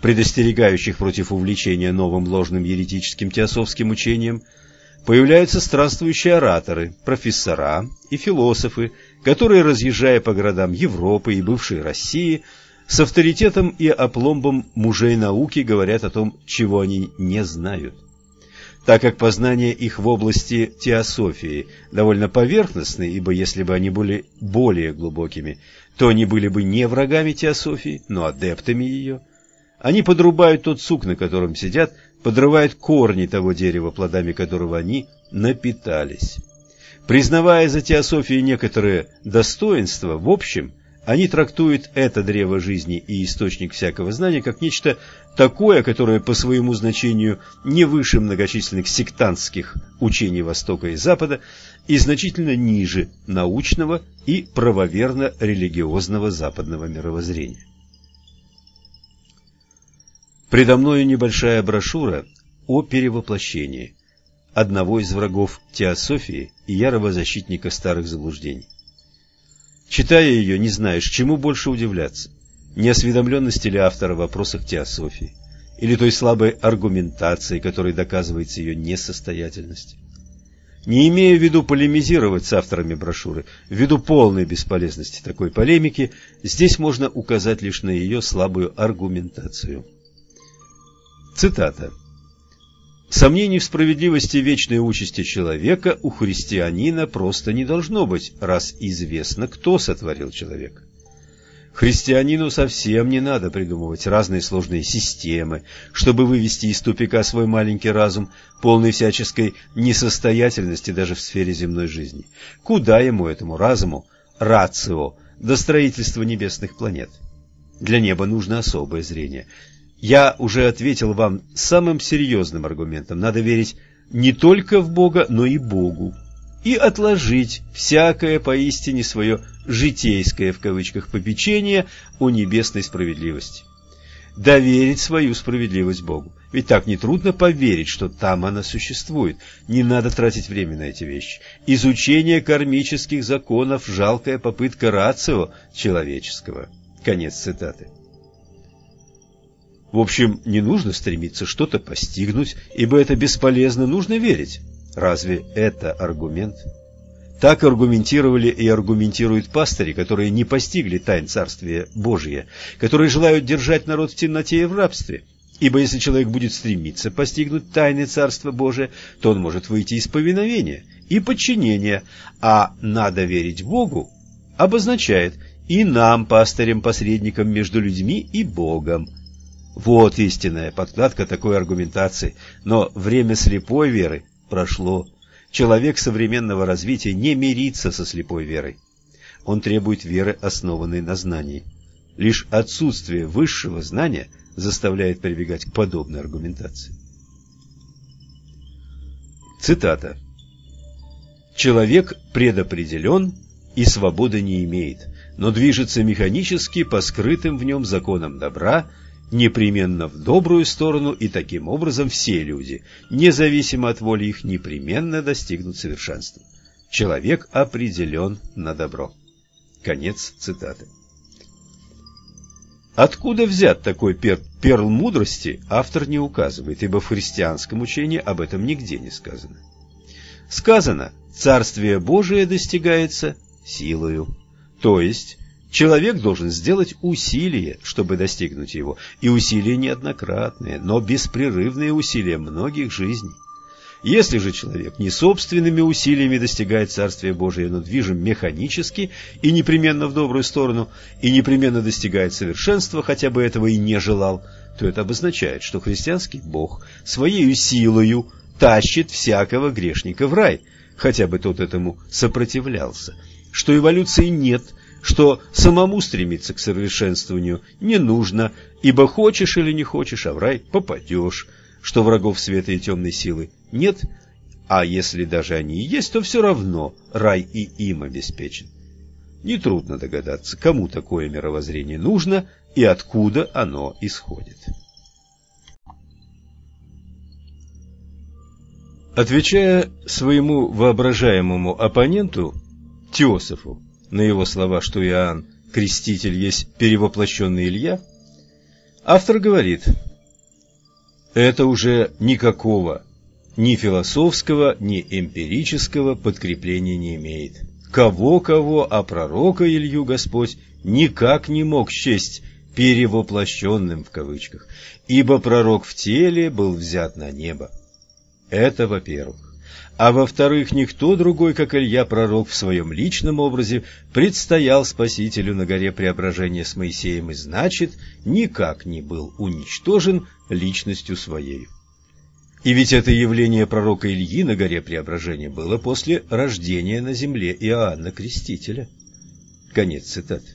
предостерегающих против увлечения новым ложным еретическим теософским учением, появляются странствующие ораторы, профессора и философы, которые, разъезжая по городам Европы и бывшей России, с авторитетом и опломбом мужей науки говорят о том, чего они не знают так как познания их в области теософии довольно поверхностны, ибо если бы они были более глубокими, то они были бы не врагами теософии, но адептами ее. Они подрубают тот сук, на котором сидят, подрывают корни того дерева, плодами которого они напитались. Признавая за теософией некоторые достоинства, в общем, они трактуют это древо жизни и источник всякого знания как нечто такое, которое по своему значению не выше многочисленных сектантских учений Востока и Запада и значительно ниже научного и правоверно-религиозного западного мировоззрения. Предо мною небольшая брошюра о перевоплощении одного из врагов теософии и ярого защитника старых заблуждений. Читая ее, не знаешь, чему больше удивляться неосведомленности ли автора в вопросах теософии, или той слабой аргументации, которой доказывается ее несостоятельность. Не имея в виду полемизировать с авторами брошюры, ввиду полной бесполезности такой полемики, здесь можно указать лишь на ее слабую аргументацию. Цитата. Сомнений в справедливости вечной участи человека у христианина просто не должно быть, раз известно, кто сотворил человека. Христианину совсем не надо придумывать разные сложные системы, чтобы вывести из тупика свой маленький разум, полный всяческой несостоятельности даже в сфере земной жизни. Куда ему, этому разуму, рацио, до строительства небесных планет? Для неба нужно особое зрение, я уже ответил вам самым серьезным аргументом. Надо верить не только в Бога, но и Богу. И отложить всякое поистине свое «житейское» в кавычках попечение о небесной справедливости. Доверить свою справедливость Богу. Ведь так нетрудно поверить, что там она существует. Не надо тратить время на эти вещи. Изучение кармических законов – жалкая попытка рацио человеческого. Конец цитаты. В общем, не нужно стремиться что-то постигнуть, ибо это бесполезно, нужно верить. Разве это аргумент? Так аргументировали и аргументируют пастыри, которые не постигли тайн Царствия Божия, которые желают держать народ в темноте и в рабстве. Ибо если человек будет стремиться постигнуть тайны Царства Божия, то он может выйти из повиновения и подчинения, а «надо верить Богу» обозначает и нам, пастырям-посредникам между людьми и Богом – вот истинная подкладка такой аргументации. Но время слепой веры прошло. Человек современного развития не мирится со слепой верой. Он требует веры, основанной на знании. Лишь отсутствие высшего знания заставляет прибегать к подобной аргументации. Цитата. «Человек предопределен и свободы не имеет, но движется механически по скрытым в нем законам добра непременно в добрую сторону, и таким образом все люди, независимо от воли их, непременно достигнут совершенства. Человек определен на добро. Конец цитаты. Откуда взят такой пер перл мудрости, автор не указывает, ибо в христианском учении об этом нигде не сказано. Сказано, Царствие Божие достигается силою, то есть Человек должен сделать усилие, чтобы достигнуть его, и усилия неоднократные, но беспрерывные усилия многих жизней. Если же человек не собственными усилиями достигает Царствия Божия, но движим механически и непременно в добрую сторону, и непременно достигает совершенства, хотя бы этого и не желал, то это обозначает, что христианский Бог своей силою тащит всякого грешника в рай, хотя бы тот этому сопротивлялся, что эволюции нет – что самому стремиться к совершенствованию не нужно, ибо хочешь или не хочешь, а в рай попадешь, что врагов света и темной силы нет, а если даже они и есть, то все равно рай и им обеспечен. Нетрудно догадаться, кому такое мировоззрение нужно и откуда оно исходит. Отвечая своему воображаемому оппоненту, Теософу, на его слова, что Иоанн Креститель есть перевоплощенный Илья, автор говорит, это уже никакого ни философского, ни эмпирического подкрепления не имеет. Кого-кого, а пророка Илью Господь никак не мог счесть «перевоплощенным» в кавычках, ибо пророк в теле был взят на небо. Это во-первых а во-вторых, никто другой, как Илья Пророк в своем личном образе, предстоял Спасителю на горе Преображения с Моисеем и, значит, никак не был уничтожен личностью своей. И ведь это явление пророка Ильи на горе Преображения было после рождения на земле Иоанна Крестителя. Конец цитаты.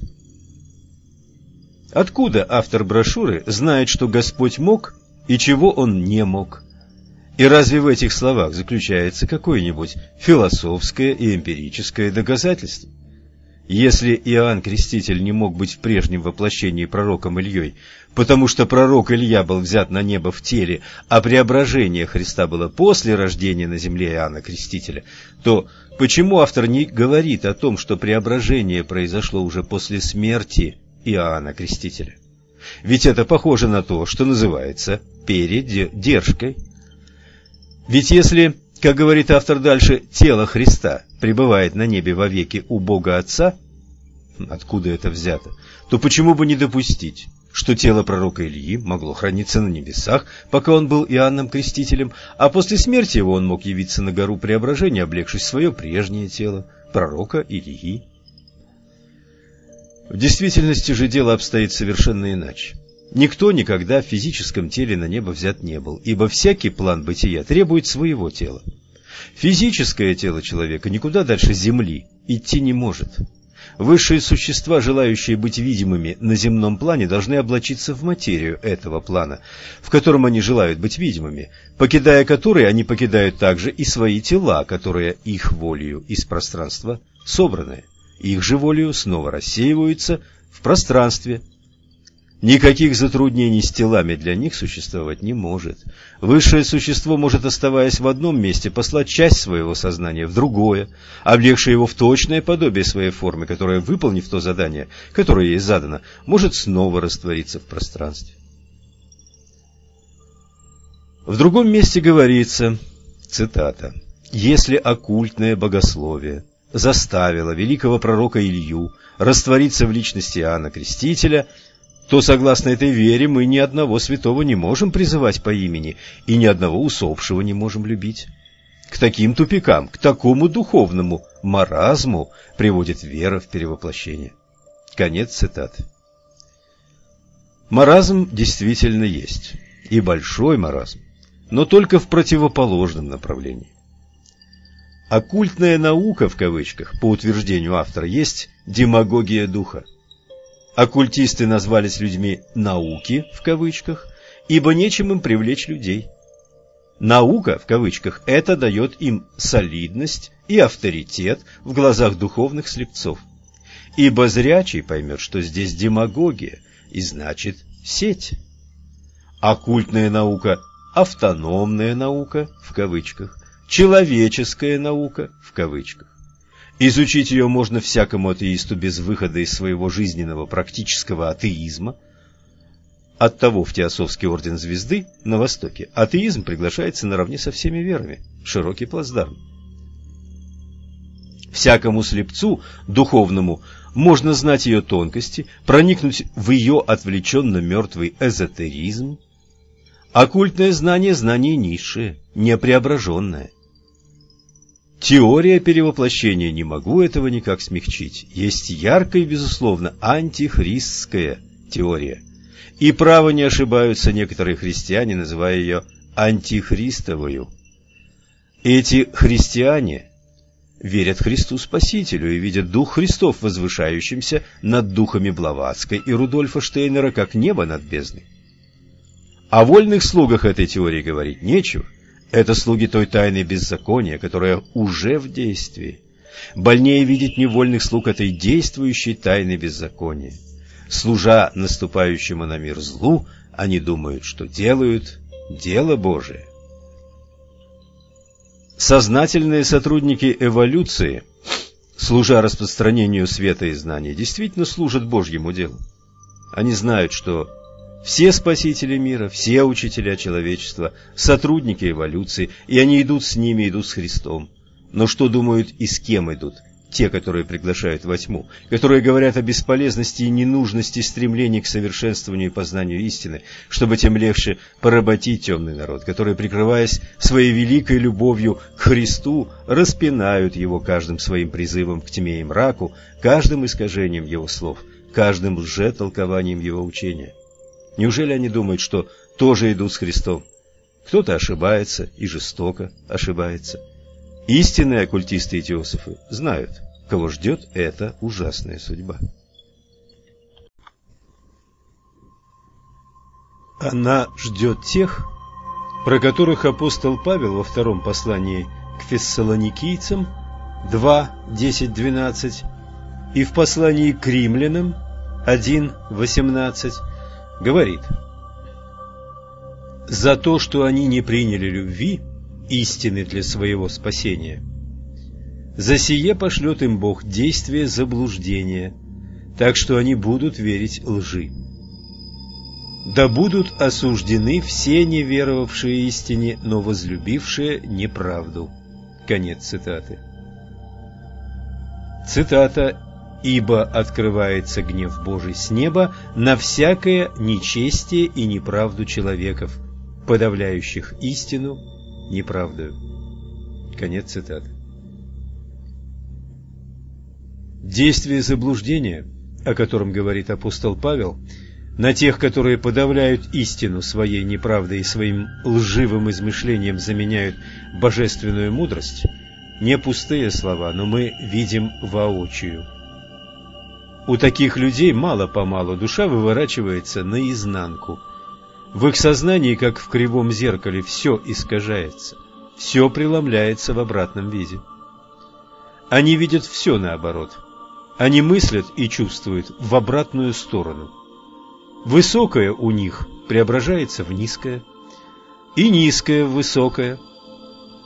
Откуда автор брошюры знает, что Господь мог и чего Он не мог? И разве в этих словах заключается какое-нибудь философское и эмпирическое доказательство? Если Иоанн Креститель не мог быть в прежнем воплощении пророком Ильей, потому что пророк Илья был взят на небо в теле, а преображение Христа было после рождения на земле Иоанна Крестителя, то почему автор не говорит о том, что преображение произошло уже после смерти Иоанна Крестителя? Ведь это похоже на то, что называется передержкой. Ведь если, как говорит автор дальше, тело Христа пребывает на небе вовеки у Бога Отца, откуда это взято, то почему бы не допустить, что тело пророка Ильи могло храниться на небесах, пока он был Иоанном Крестителем, а после смерти его он мог явиться на гору Преображения, облегшись в свое прежнее тело, пророка Ильи. В действительности же дело обстоит совершенно иначе. Никто никогда в физическом теле на небо взят не был, ибо всякий план бытия требует своего тела. Физическое тело человека никуда дальше Земли идти не может. Высшие существа, желающие быть видимыми на земном плане, должны облачиться в материю этого плана, в котором они желают быть видимыми, покидая который они покидают также и свои тела, которые их волею из пространства собраны. Их же волею снова рассеиваются в пространстве, Никаких затруднений с телами для них существовать не может. Высшее существо может, оставаясь в одном месте, послать часть своего сознания в другое, облегшее его в точное подобие своей формы, которая, выполнив то задание, которое ей задано, может снова раствориться в пространстве. В другом месте говорится, цитата, «Если оккультное богословие заставило великого пророка Илью раствориться в личности Иоанна Крестителя – то, согласно этой вере, мы ни одного святого не можем призывать по имени и ни одного усопшего не можем любить. К таким тупикам, к такому духовному маразму приводит вера в перевоплощение. Конец цитаты. Маразм действительно есть, и большой маразм, но только в противоположном направлении. Оккультная наука, в кавычках, по утверждению автора, есть демагогия духа. Оккультисты назвались людьми «науки» в кавычках, ибо нечем им привлечь людей. Наука, в кавычках, это дает им солидность и авторитет в глазах духовных слепцов. Ибо зрячий поймет, что здесь демагогия, и значит сеть. Оккультная наука – автономная наука, в кавычках, человеческая наука, в кавычках. Изучить ее можно всякому атеисту без выхода из своего жизненного практического атеизма. Оттого в Теософский орден звезды на Востоке атеизм приглашается наравне со всеми верами. Широкий плацдарм. Всякому слепцу, духовному, можно знать ее тонкости, проникнуть в ее отвлеченно мертвый эзотеризм. Оккультное знание – знание низшее, непреображенное. Теория перевоплощения, не могу этого никак смягчить, есть яркая и, безусловно, антихристская теория. И право не ошибаются некоторые христиане, называя ее антихристовую. Эти христиане верят Христу Спасителю и видят Дух Христов, возвышающимся над духами Блаватской и Рудольфа Штейнера, как небо над бездной. О вольных слугах этой теории говорить нечего. Это слуги той тайны беззакония, которая уже в действии. Больнее видеть невольных слуг этой действующей тайны беззакония. Служа наступающему на мир злу, они думают, что делают дело Божие. Сознательные сотрудники эволюции, служа распространению света и знаний, действительно служат Божьему делу. Они знают, что все спасители мира, все учителя человечества, сотрудники эволюции, и они идут с ними, идут с Христом. Но что думают и с кем идут? Те, которые приглашают во тьму, которые говорят о бесполезности и ненужности стремлений к совершенствованию и познанию истины, чтобы тем легче поработить темный народ, которые, прикрываясь своей великой любовью к Христу, распинают его каждым своим призывом к тьме и мраку, каждым искажением его слов, каждым лжетолкованием его учения. Неужели они думают, что тоже идут с Христом? Кто-то ошибается и жестоко ошибается. Истинные оккультисты и теософы знают, кого ждет эта ужасная судьба. Она ждет тех, про которых апостол Павел во втором послании к фессалоникийцам 2, 10, 12 и в послании к римлянам 1, 18 говорит «За то, что они не приняли любви, истины для своего спасения, за сие пошлет им Бог действие заблуждения, так что они будут верить лжи. Да будут осуждены все неверовавшие истине, но возлюбившие неправду». Конец цитаты. Цитата ибо открывается гнев Божий с неба на всякое нечестие и неправду человеков, подавляющих истину неправдою. Конец цитаты. Действие заблуждения, о котором говорит апостол Павел, на тех, которые подавляют истину своей неправдой и своим лживым измышлением заменяют божественную мудрость, не пустые слова, но мы видим воочию. У таких людей мало-помалу душа выворачивается наизнанку. В их сознании, как в кривом зеркале, все искажается, все преломляется в обратном виде. Они видят все наоборот. Они мыслят и чувствуют в обратную сторону. Высокое у них преображается в низкое, и низкое в высокое,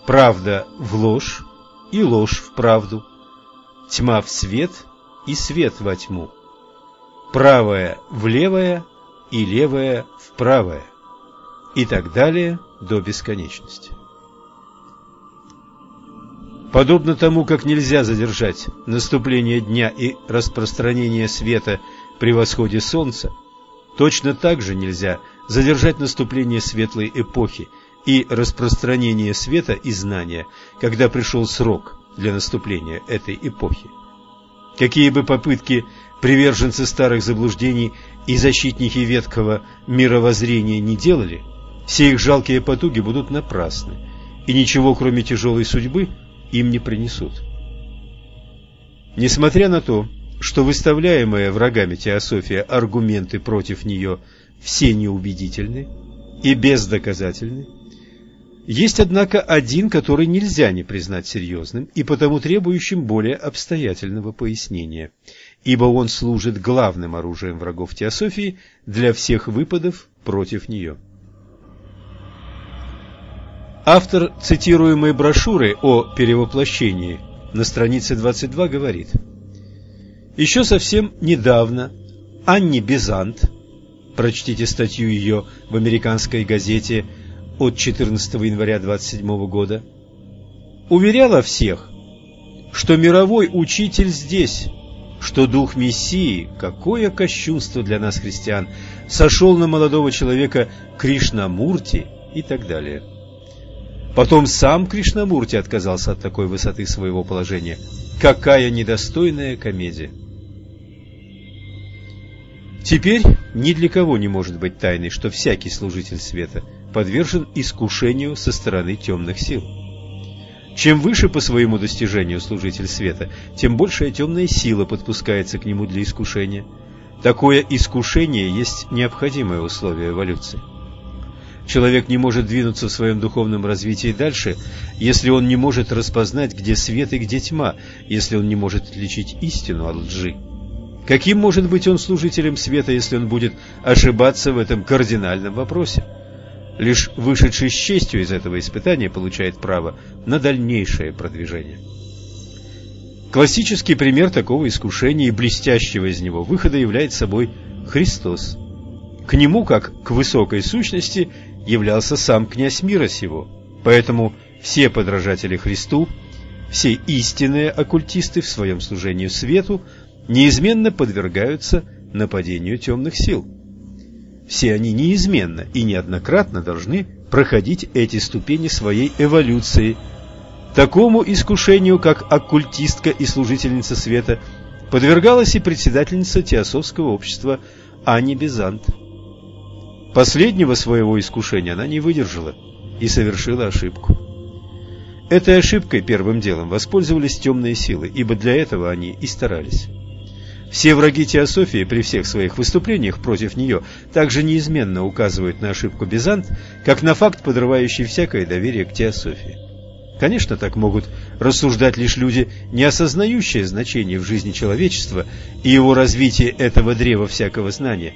правда в ложь и ложь в правду, тьма в свет и свет во тьму, правое в левое и левое в правое, и так далее до бесконечности. Подобно тому, как нельзя задержать наступление дня и распространение света при восходе солнца, точно так же нельзя задержать наступление светлой эпохи и распространение света и знания, когда пришел срок для наступления этой эпохи. Какие бы попытки приверженцы старых заблуждений и защитники ветхого мировоззрения не делали, все их жалкие потуги будут напрасны, и ничего, кроме тяжелой судьбы, им не принесут. Несмотря на то, что выставляемые врагами теософия аргументы против нее все неубедительны и бездоказательны, есть, однако, один, который нельзя не признать серьезным и потому требующим более обстоятельного пояснения, ибо он служит главным оружием врагов теософии для всех выпадов против нее. Автор цитируемой брошюры о перевоплощении на странице 22 говорит «Еще совсем недавно Анни Безант, прочтите статью ее в американской газете от 14 января 27 года, уверяла всех, что мировой учитель здесь, что дух Мессии, какое кощунство для нас, христиан, сошел на молодого человека Кришнамурти и так далее. Потом сам Кришнамурти отказался от такой высоты своего положения. Какая недостойная комедия! Теперь ни для кого не может быть тайной, что всякий служитель света – подвержен искушению со стороны темных сил. Чем выше по своему достижению служитель света, тем большая темная сила подпускается к нему для искушения. Такое искушение есть необходимое условие эволюции. Человек не может двинуться в своем духовном развитии дальше, если он не может распознать, где свет и где тьма, если он не может отличить истину от лжи. Каким может быть он служителем света, если он будет ошибаться в этом кардинальном вопросе? Лишь вышедший с честью из этого испытания получает право на дальнейшее продвижение. Классический пример такого искушения и блестящего из него выхода является собой Христос. К нему, как к высокой сущности, являлся сам князь мира сего. Поэтому все подражатели Христу, все истинные оккультисты в своем служении свету неизменно подвергаются нападению темных сил. Все они неизменно и неоднократно должны проходить эти ступени своей эволюции. Такому искушению, как оккультистка и служительница света, подвергалась и председательница Теософского общества Ани Безант. Последнего своего искушения она не выдержала и совершила ошибку. Этой ошибкой первым делом воспользовались темные силы, ибо для этого они и старались. Все враги теософии при всех своих выступлениях против нее также неизменно указывают на ошибку Бизант, как на факт, подрывающий всякое доверие к теософии. Конечно, так могут рассуждать лишь люди, не осознающие значение в жизни человечества и его развитие этого древа всякого знания,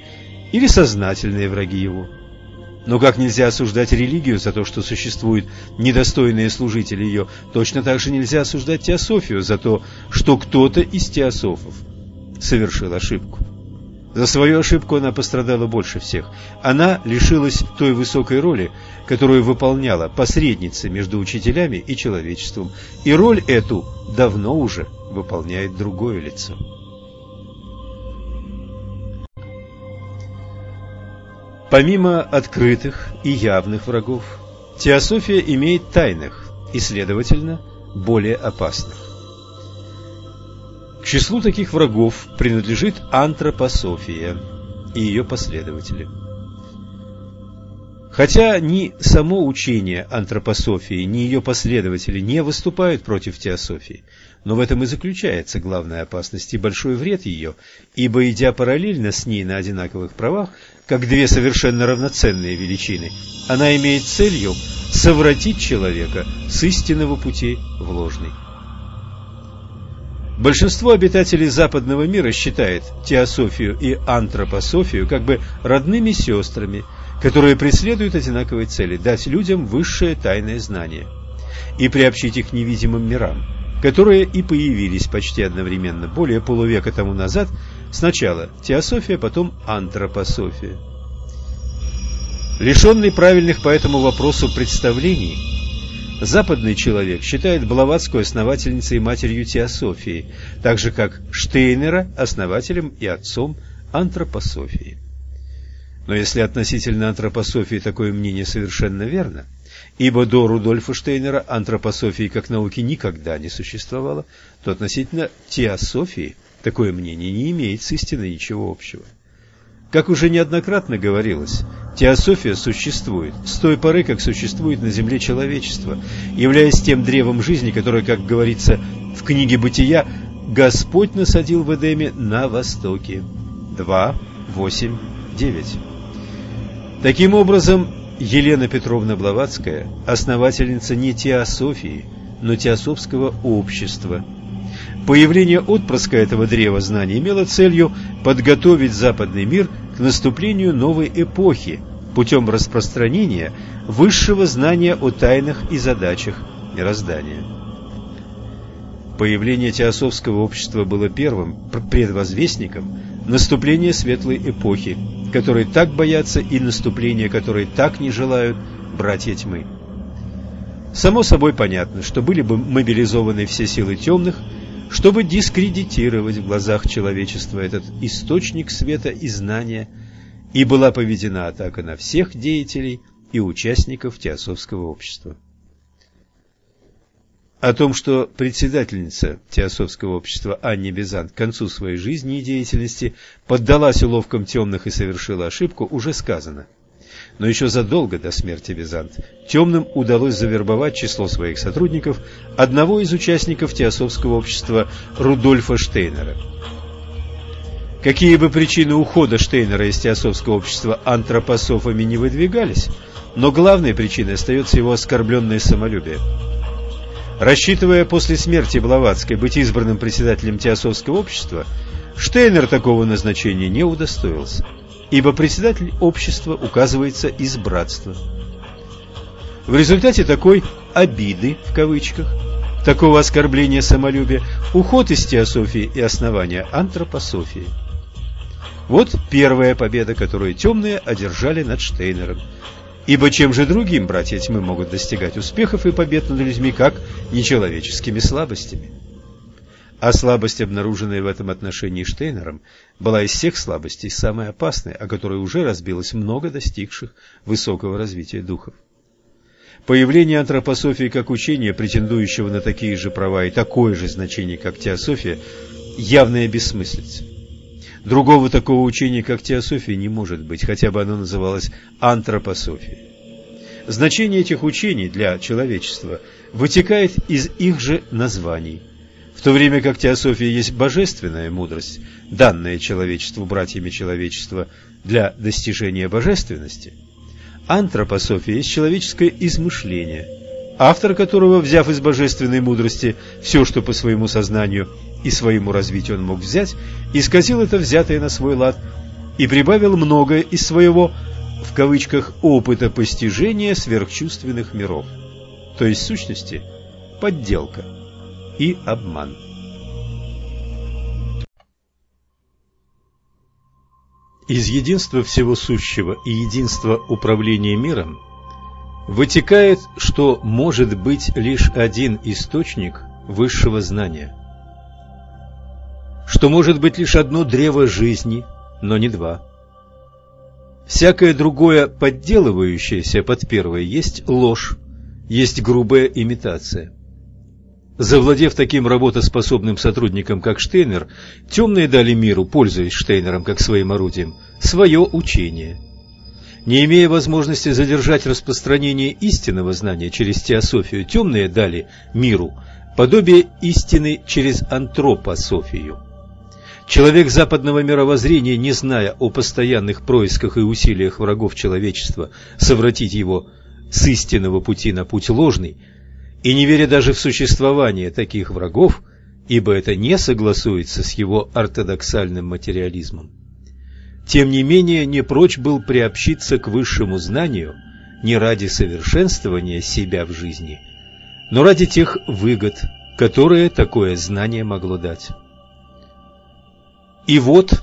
или сознательные враги его. Но как нельзя осуждать религию за то, что существуют недостойные служители ее, точно так же нельзя осуждать теософию за то, что кто-то из теософов совершил ошибку. За свою ошибку она пострадала больше всех. Она лишилась той высокой роли, которую выполняла посредница между учителями и человечеством, и роль эту давно уже выполняет другое лицо. Помимо открытых и явных врагов, теософия имеет тайных и, следовательно, более опасных. К числу таких врагов принадлежит антропософия и ее последователи. Хотя ни само учение антропософии, ни ее последователи не выступают против теософии, но в этом и заключается главная опасность и большой вред ее, ибо, идя параллельно с ней на одинаковых правах, как две совершенно равноценные величины, она имеет целью совратить человека с истинного пути в ложный. Большинство обитателей западного мира считает теософию и антропософию как бы родными сестрами, которые преследуют одинаковые цели – дать людям высшее тайное знание и приобщить их невидимым мирам – которые и появились почти одновременно, более полувека тому назад, сначала теософия, потом антропософия. Лишенный правильных по этому вопросу представлений, западный человек считает Блаватскую основательницей и матерью теософии, так же как Штейнера основателем и отцом антропософии. Но если относительно антропософии такое мнение совершенно верно, ибо до Рудольфа Штейнера антропософии как науки никогда не существовало, то относительно теософии такое мнение не имеет с истиной ничего общего. Как уже неоднократно говорилось, теософия существует с той поры, как существует на земле человечество, являясь тем древом жизни, которое, как говорится в книге «Бытия», Господь насадил в Эдеме на востоке. 2, 8, 9. Таким образом, Елена Петровна Блаватская – основательница не теософии, но теософского общества. Появление отпрыска этого древа знаний имело целью подготовить западный мир к наступлению новой эпохи путем распространения высшего знания о тайнах и задачах мироздания. Появление теософского общества было первым предвозвестником наступления светлой эпохи, которой так боятся и наступления которой так не желают братья тьмы. Само собой понятно, что были бы мобилизованы все силы темных, чтобы дискредитировать в глазах человечества этот источник света и знания, и была поведена атака на всех деятелей и участников теософского общества. О том, что председательница Теософского общества Анни Бизант к концу своей жизни и деятельности поддалась уловкам темных и совершила ошибку, уже сказано. Но еще задолго до смерти Бизант темным удалось завербовать число своих сотрудников одного из участников Теософского общества Рудольфа Штейнера. Какие бы причины ухода Штейнера из Теософского общества антропософами не выдвигались, но главной причиной остается его оскорбленное самолюбие – Рассчитывая после смерти Блаватской быть избранным председателем Теософского общества, Штейнер такого назначения не удостоился, ибо председатель общества указывается из братства. В результате такой «обиды» в кавычках, такого оскорбления самолюбия, уход из теософии и основания антропософии. Вот первая победа, которую темные одержали над Штейнером – Ибо чем же другим братья тьмы могут достигать успехов и побед над людьми, как нечеловеческими слабостями? А слабость, обнаруженная в этом отношении Штейнером, была из всех слабостей самой опасной, о которой уже разбилось много достигших высокого развития духов. Появление антропософии как учения, претендующего на такие же права и такое же значение, как теософия, явная бессмыслица. Другого такого учения, как теософия, не может быть, хотя бы оно называлось антропософией. Значение этих учений для человечества вытекает из их же названий. То время как теософия есть божественная мудрость, данная человечеству братьями человечества для достижения божественности, антропософия есть человеческое измышление – автор которого, взяв из божественной мудрости все, что по своему сознанию и своему развитию он мог взять, исказил это взятое на свой лад и прибавил многое из своего, в кавычках, опыта постижения сверхчувственных миров, то есть сущности подделка и обман. Из единства всего сущего и единства управления миром – вытекает, что может быть лишь один источник высшего знания, что может быть лишь одно древо жизни, но не два, Всякое другое, подделывающееся под первое, есть ложь, есть грубая имитация. Завладев таким работоспособным сотрудником, как Штейнер, темные дали миру, пользуясь Штейнером как своим орудием, свое учение. Не имея возможности задержать распространение истинного знания через теософию, темные дали миру подобие истины через антропософию. Человек западного мировоззрения, не зная о постоянных происках и усилиях врагов человечества совратить его с истинного пути на путь ложный, и не веря даже в существование таких врагов, ибо это не согласуется с его ортодоксальным материализмом, тем не менее не прочь был приобщиться к высшему знанию не ради совершенствования себя в жизни, но ради тех выгод, которые такое знание могло дать. И вот,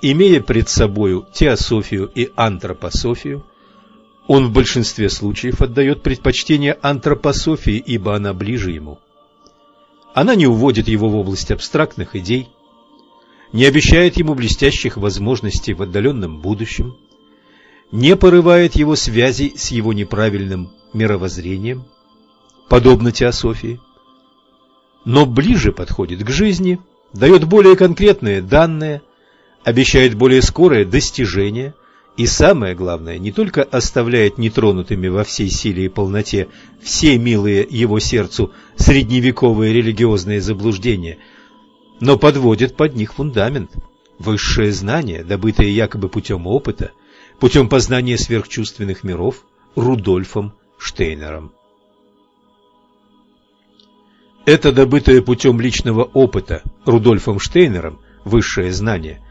имея пред собою теософию и антропософию, он в большинстве случаев отдает предпочтение антропософии, ибо она ближе ему. Она не уводит его в область абстрактных идей, не обещает ему блестящих возможностей в отдаленном будущем, не порывает его связей с его неправильным мировоззрением, подобно теософии, но ближе подходит к жизни – дает более конкретные данные, обещает более скорое достижение и, самое главное, не только оставляет нетронутыми во всей силе и полноте все милые его сердцу средневековые религиозные заблуждения, но подводит под них фундамент, высшее знание, добытое якобы путем опыта, путем познания сверхчувственных миров Рудольфом Штейнером. Это добытое путем личного опыта Рудольфом Штейнером высшее знание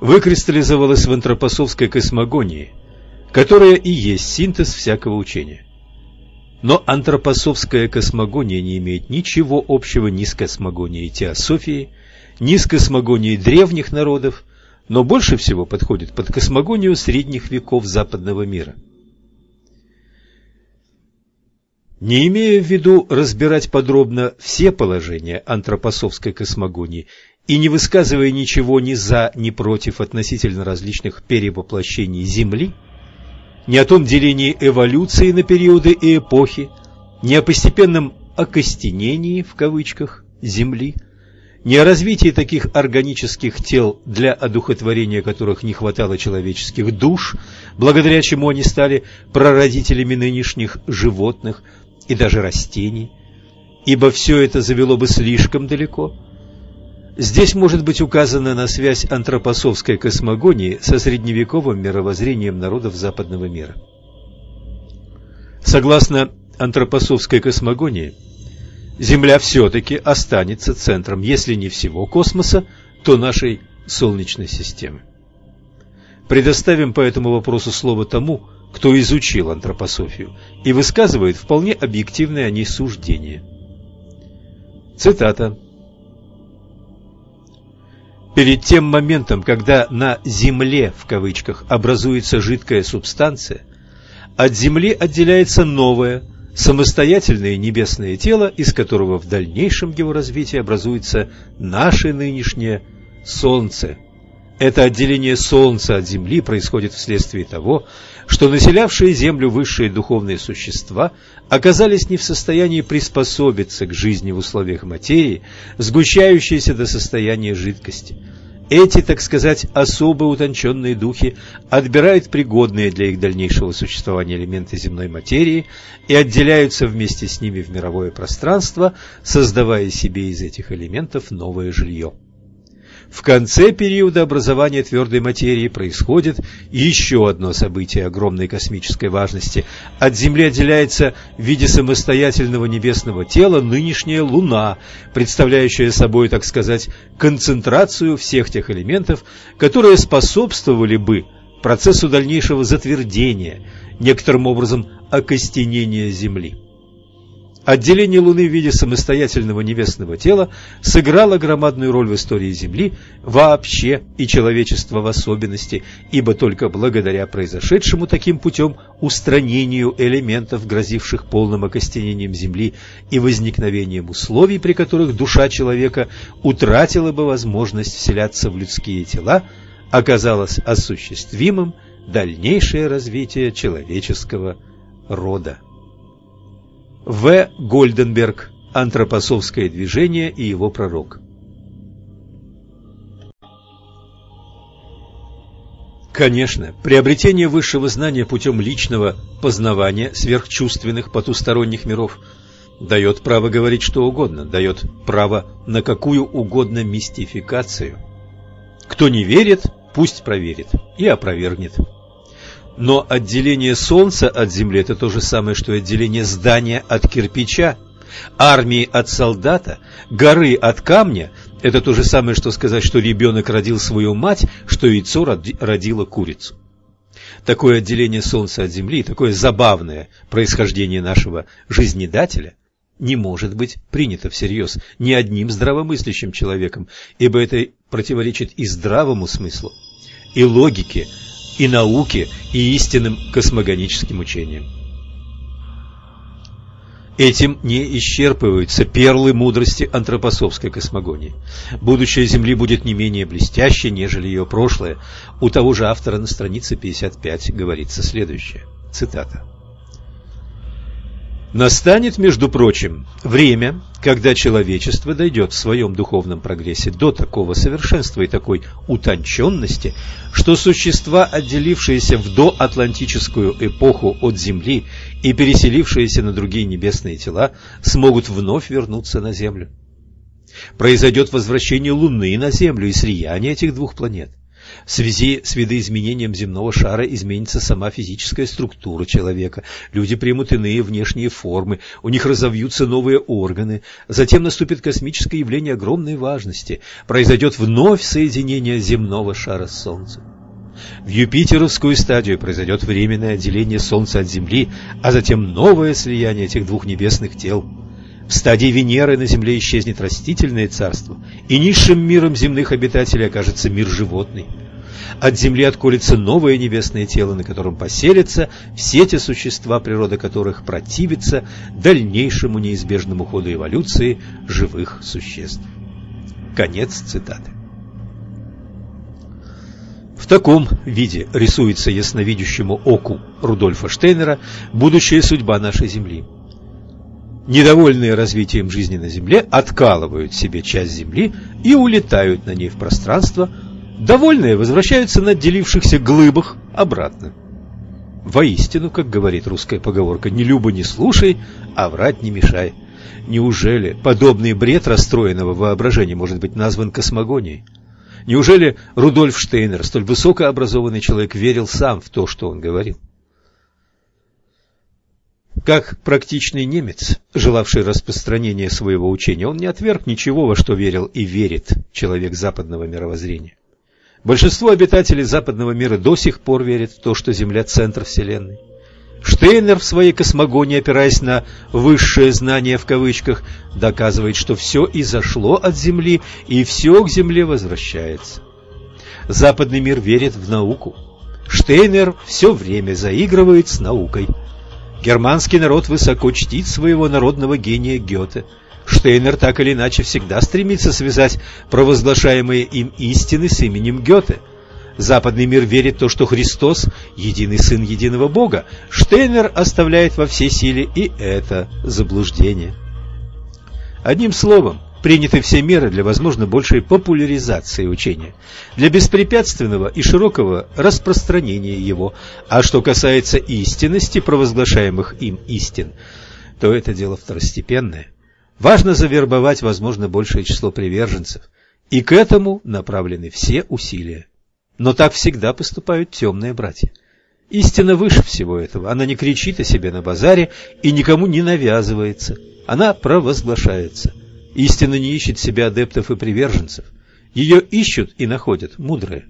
выкристаллизовалось в антропосовской космогонии, которая и есть синтез всякого учения. Но антропосовская космогония не имеет ничего общего ни с космогонией теософии, ни с космогонией древних народов, но больше всего подходит под космогонию средних веков западного мира – Не имея в виду разбирать подробно все положения антропосовской космогонии и не высказывая ничего ни за, ни против относительно различных перевоплощений Земли, ни о том делении эволюции на периоды и эпохи, ни о постепенном «окостенении» в кавычках Земли, ни о развитии таких органических тел, для одухотворения которых не хватало человеческих душ, благодаря чему они стали прародителями нынешних животных – и даже растений, ибо все это завело бы слишком далеко. Здесь может быть указана на связь антропосовской космогонии со средневековым мировоззрением народов западного мира. Согласно антропосовской космогонии, Земля все-таки останется центром, если не всего космоса, то нашей Солнечной системы. Предоставим по этому вопросу слово тому, кто изучил антропософию и высказывает вполне объективные о ней суждения. Цитата. Перед тем моментом, когда на «земле» в кавычках образуется жидкая субстанция, от Земли отделяется новое, самостоятельное небесное тело, из которого в дальнейшем его развитии образуется наше нынешнее Солнце – это отделение Солнца от Земли происходит вследствие того, что населявшие Землю высшие духовные существа оказались не в состоянии приспособиться к жизни в условиях материи, сгущающейся до состояния жидкости. Эти, так сказать, особо утонченные духи отбирают пригодные для их дальнейшего существования элементы земной материи и отделяются вместе с ними в мировое пространство, создавая себе из этих элементов новое жилье. В конце периода образования твердой материи происходит еще одно событие огромной космической важности. От Земли отделяется в виде самостоятельного небесного тела нынешняя Луна, представляющая собой, так сказать, концентрацию всех тех элементов, которые способствовали бы процессу дальнейшего затвердения, некоторым образом окостенения Земли. Отделение Луны в виде самостоятельного небесного тела сыграло громадную роль в истории Земли вообще и человечества в особенности, ибо только благодаря произошедшему таким путем устранению элементов, грозивших полным окостенением Земли и возникновением условий, при которых душа человека утратила бы возможность вселяться в людские тела, оказалось осуществимым дальнейшее развитие человеческого рода. В. Гольденберг. Антропосовское движение и его пророк. Конечно, приобретение высшего знания путем личного познавания сверхчувственных потусторонних миров дает право говорить что угодно, дает право на какую угодно мистификацию. Кто не верит, пусть проверит и опровергнет. Но отделение Солнца от Земли – это то же самое, что отделение здания от кирпича, армии от солдата, горы от камня – это то же самое, что сказать, что ребенок родил свою мать, что яйцо родило курицу. Такое отделение Солнца от Земли, такое забавное происхождение нашего жизнедателя не может быть принято всерьез ни одним здравомыслящим человеком, ибо это противоречит и здравому смыслу, и логике, и науке, и истинным космогоническим учениям. Этим не исчерпываются перлы мудрости антропосовской космогонии. Будущее Земли будет не менее блестяще, нежели ее прошлое. У того же автора на странице 55 говорится следующее. Цитата. Настанет, между прочим, время, когда человечество дойдет в своем духовном прогрессе до такого совершенства и такой утонченности, что существа, отделившиеся в доатлантическую эпоху от Земли и переселившиеся на другие небесные тела, смогут вновь вернуться на Землю. Произойдет возвращение Луны на Землю и слияние этих двух планет. В связи с видоизменением земного шара изменится сама физическая структура человека. Люди примут иные внешние формы, у них разовьются новые органы. Затем наступит космическое явление огромной важности. Произойдет вновь соединение земного шара с Солнцем. В Юпитеровскую стадию произойдет временное отделение Солнца от Земли, а затем новое слияние этих двух небесных тел. В стадии Венеры на Земле исчезнет растительное царство, и низшим миром земных обитателей окажется мир животный. От Земли отколется новое небесное тело, на котором поселятся все те существа, природа которых противится дальнейшему неизбежному ходу эволюции живых существ. Конец цитаты. В таком виде рисуется ясновидящему оку Рудольфа Штейнера будущая судьба нашей Земли – недовольные развитием жизни на Земле, откалывают себе часть Земли и улетают на ней в пространство, довольные возвращаются на отделившихся глыбах обратно. Воистину, как говорит русская поговорка, «не люба не слушай, а врать не мешай». Неужели подобный бред расстроенного воображения может быть назван космогонией? Неужели Рудольф Штейнер, столь высокообразованный человек, верил сам в то, что он говорил? Как практичный немец, желавший распространения своего учения, он не отверг ничего, во что верил и верит человек западного мировоззрения. Большинство обитателей западного мира до сих пор верят в то, что Земля – центр Вселенной. Штейнер в своей космогонии, опираясь на «высшее знание» в кавычках, доказывает, что все изошло от Земли и все к Земле возвращается. Западный мир верит в науку. Штейнер все время заигрывает с наукой. Германский народ высоко чтит своего народного гения Гёте. Штейнер так или иначе всегда стремится связать провозглашаемые им истины с именем Гёте. Западный мир верит в то, что Христос – единый Сын единого Бога. Штейнер оставляет во всей силе и это заблуждение. Одним словом, приняты все меры для, возможно, большей популяризации учения, для беспрепятственного и широкого распространения его. А что касается истинности провозглашаемых им истин, то это дело второстепенное. Важно завербовать, возможно, большее число приверженцев, и к этому направлены все усилия. Но так всегда поступают темные братья. Истина выше всего этого. Она не кричит о себе на базаре и никому не навязывается. Она провозглашается. Истина не ищет себе адептов и приверженцев. Ее ищут и находят мудрые.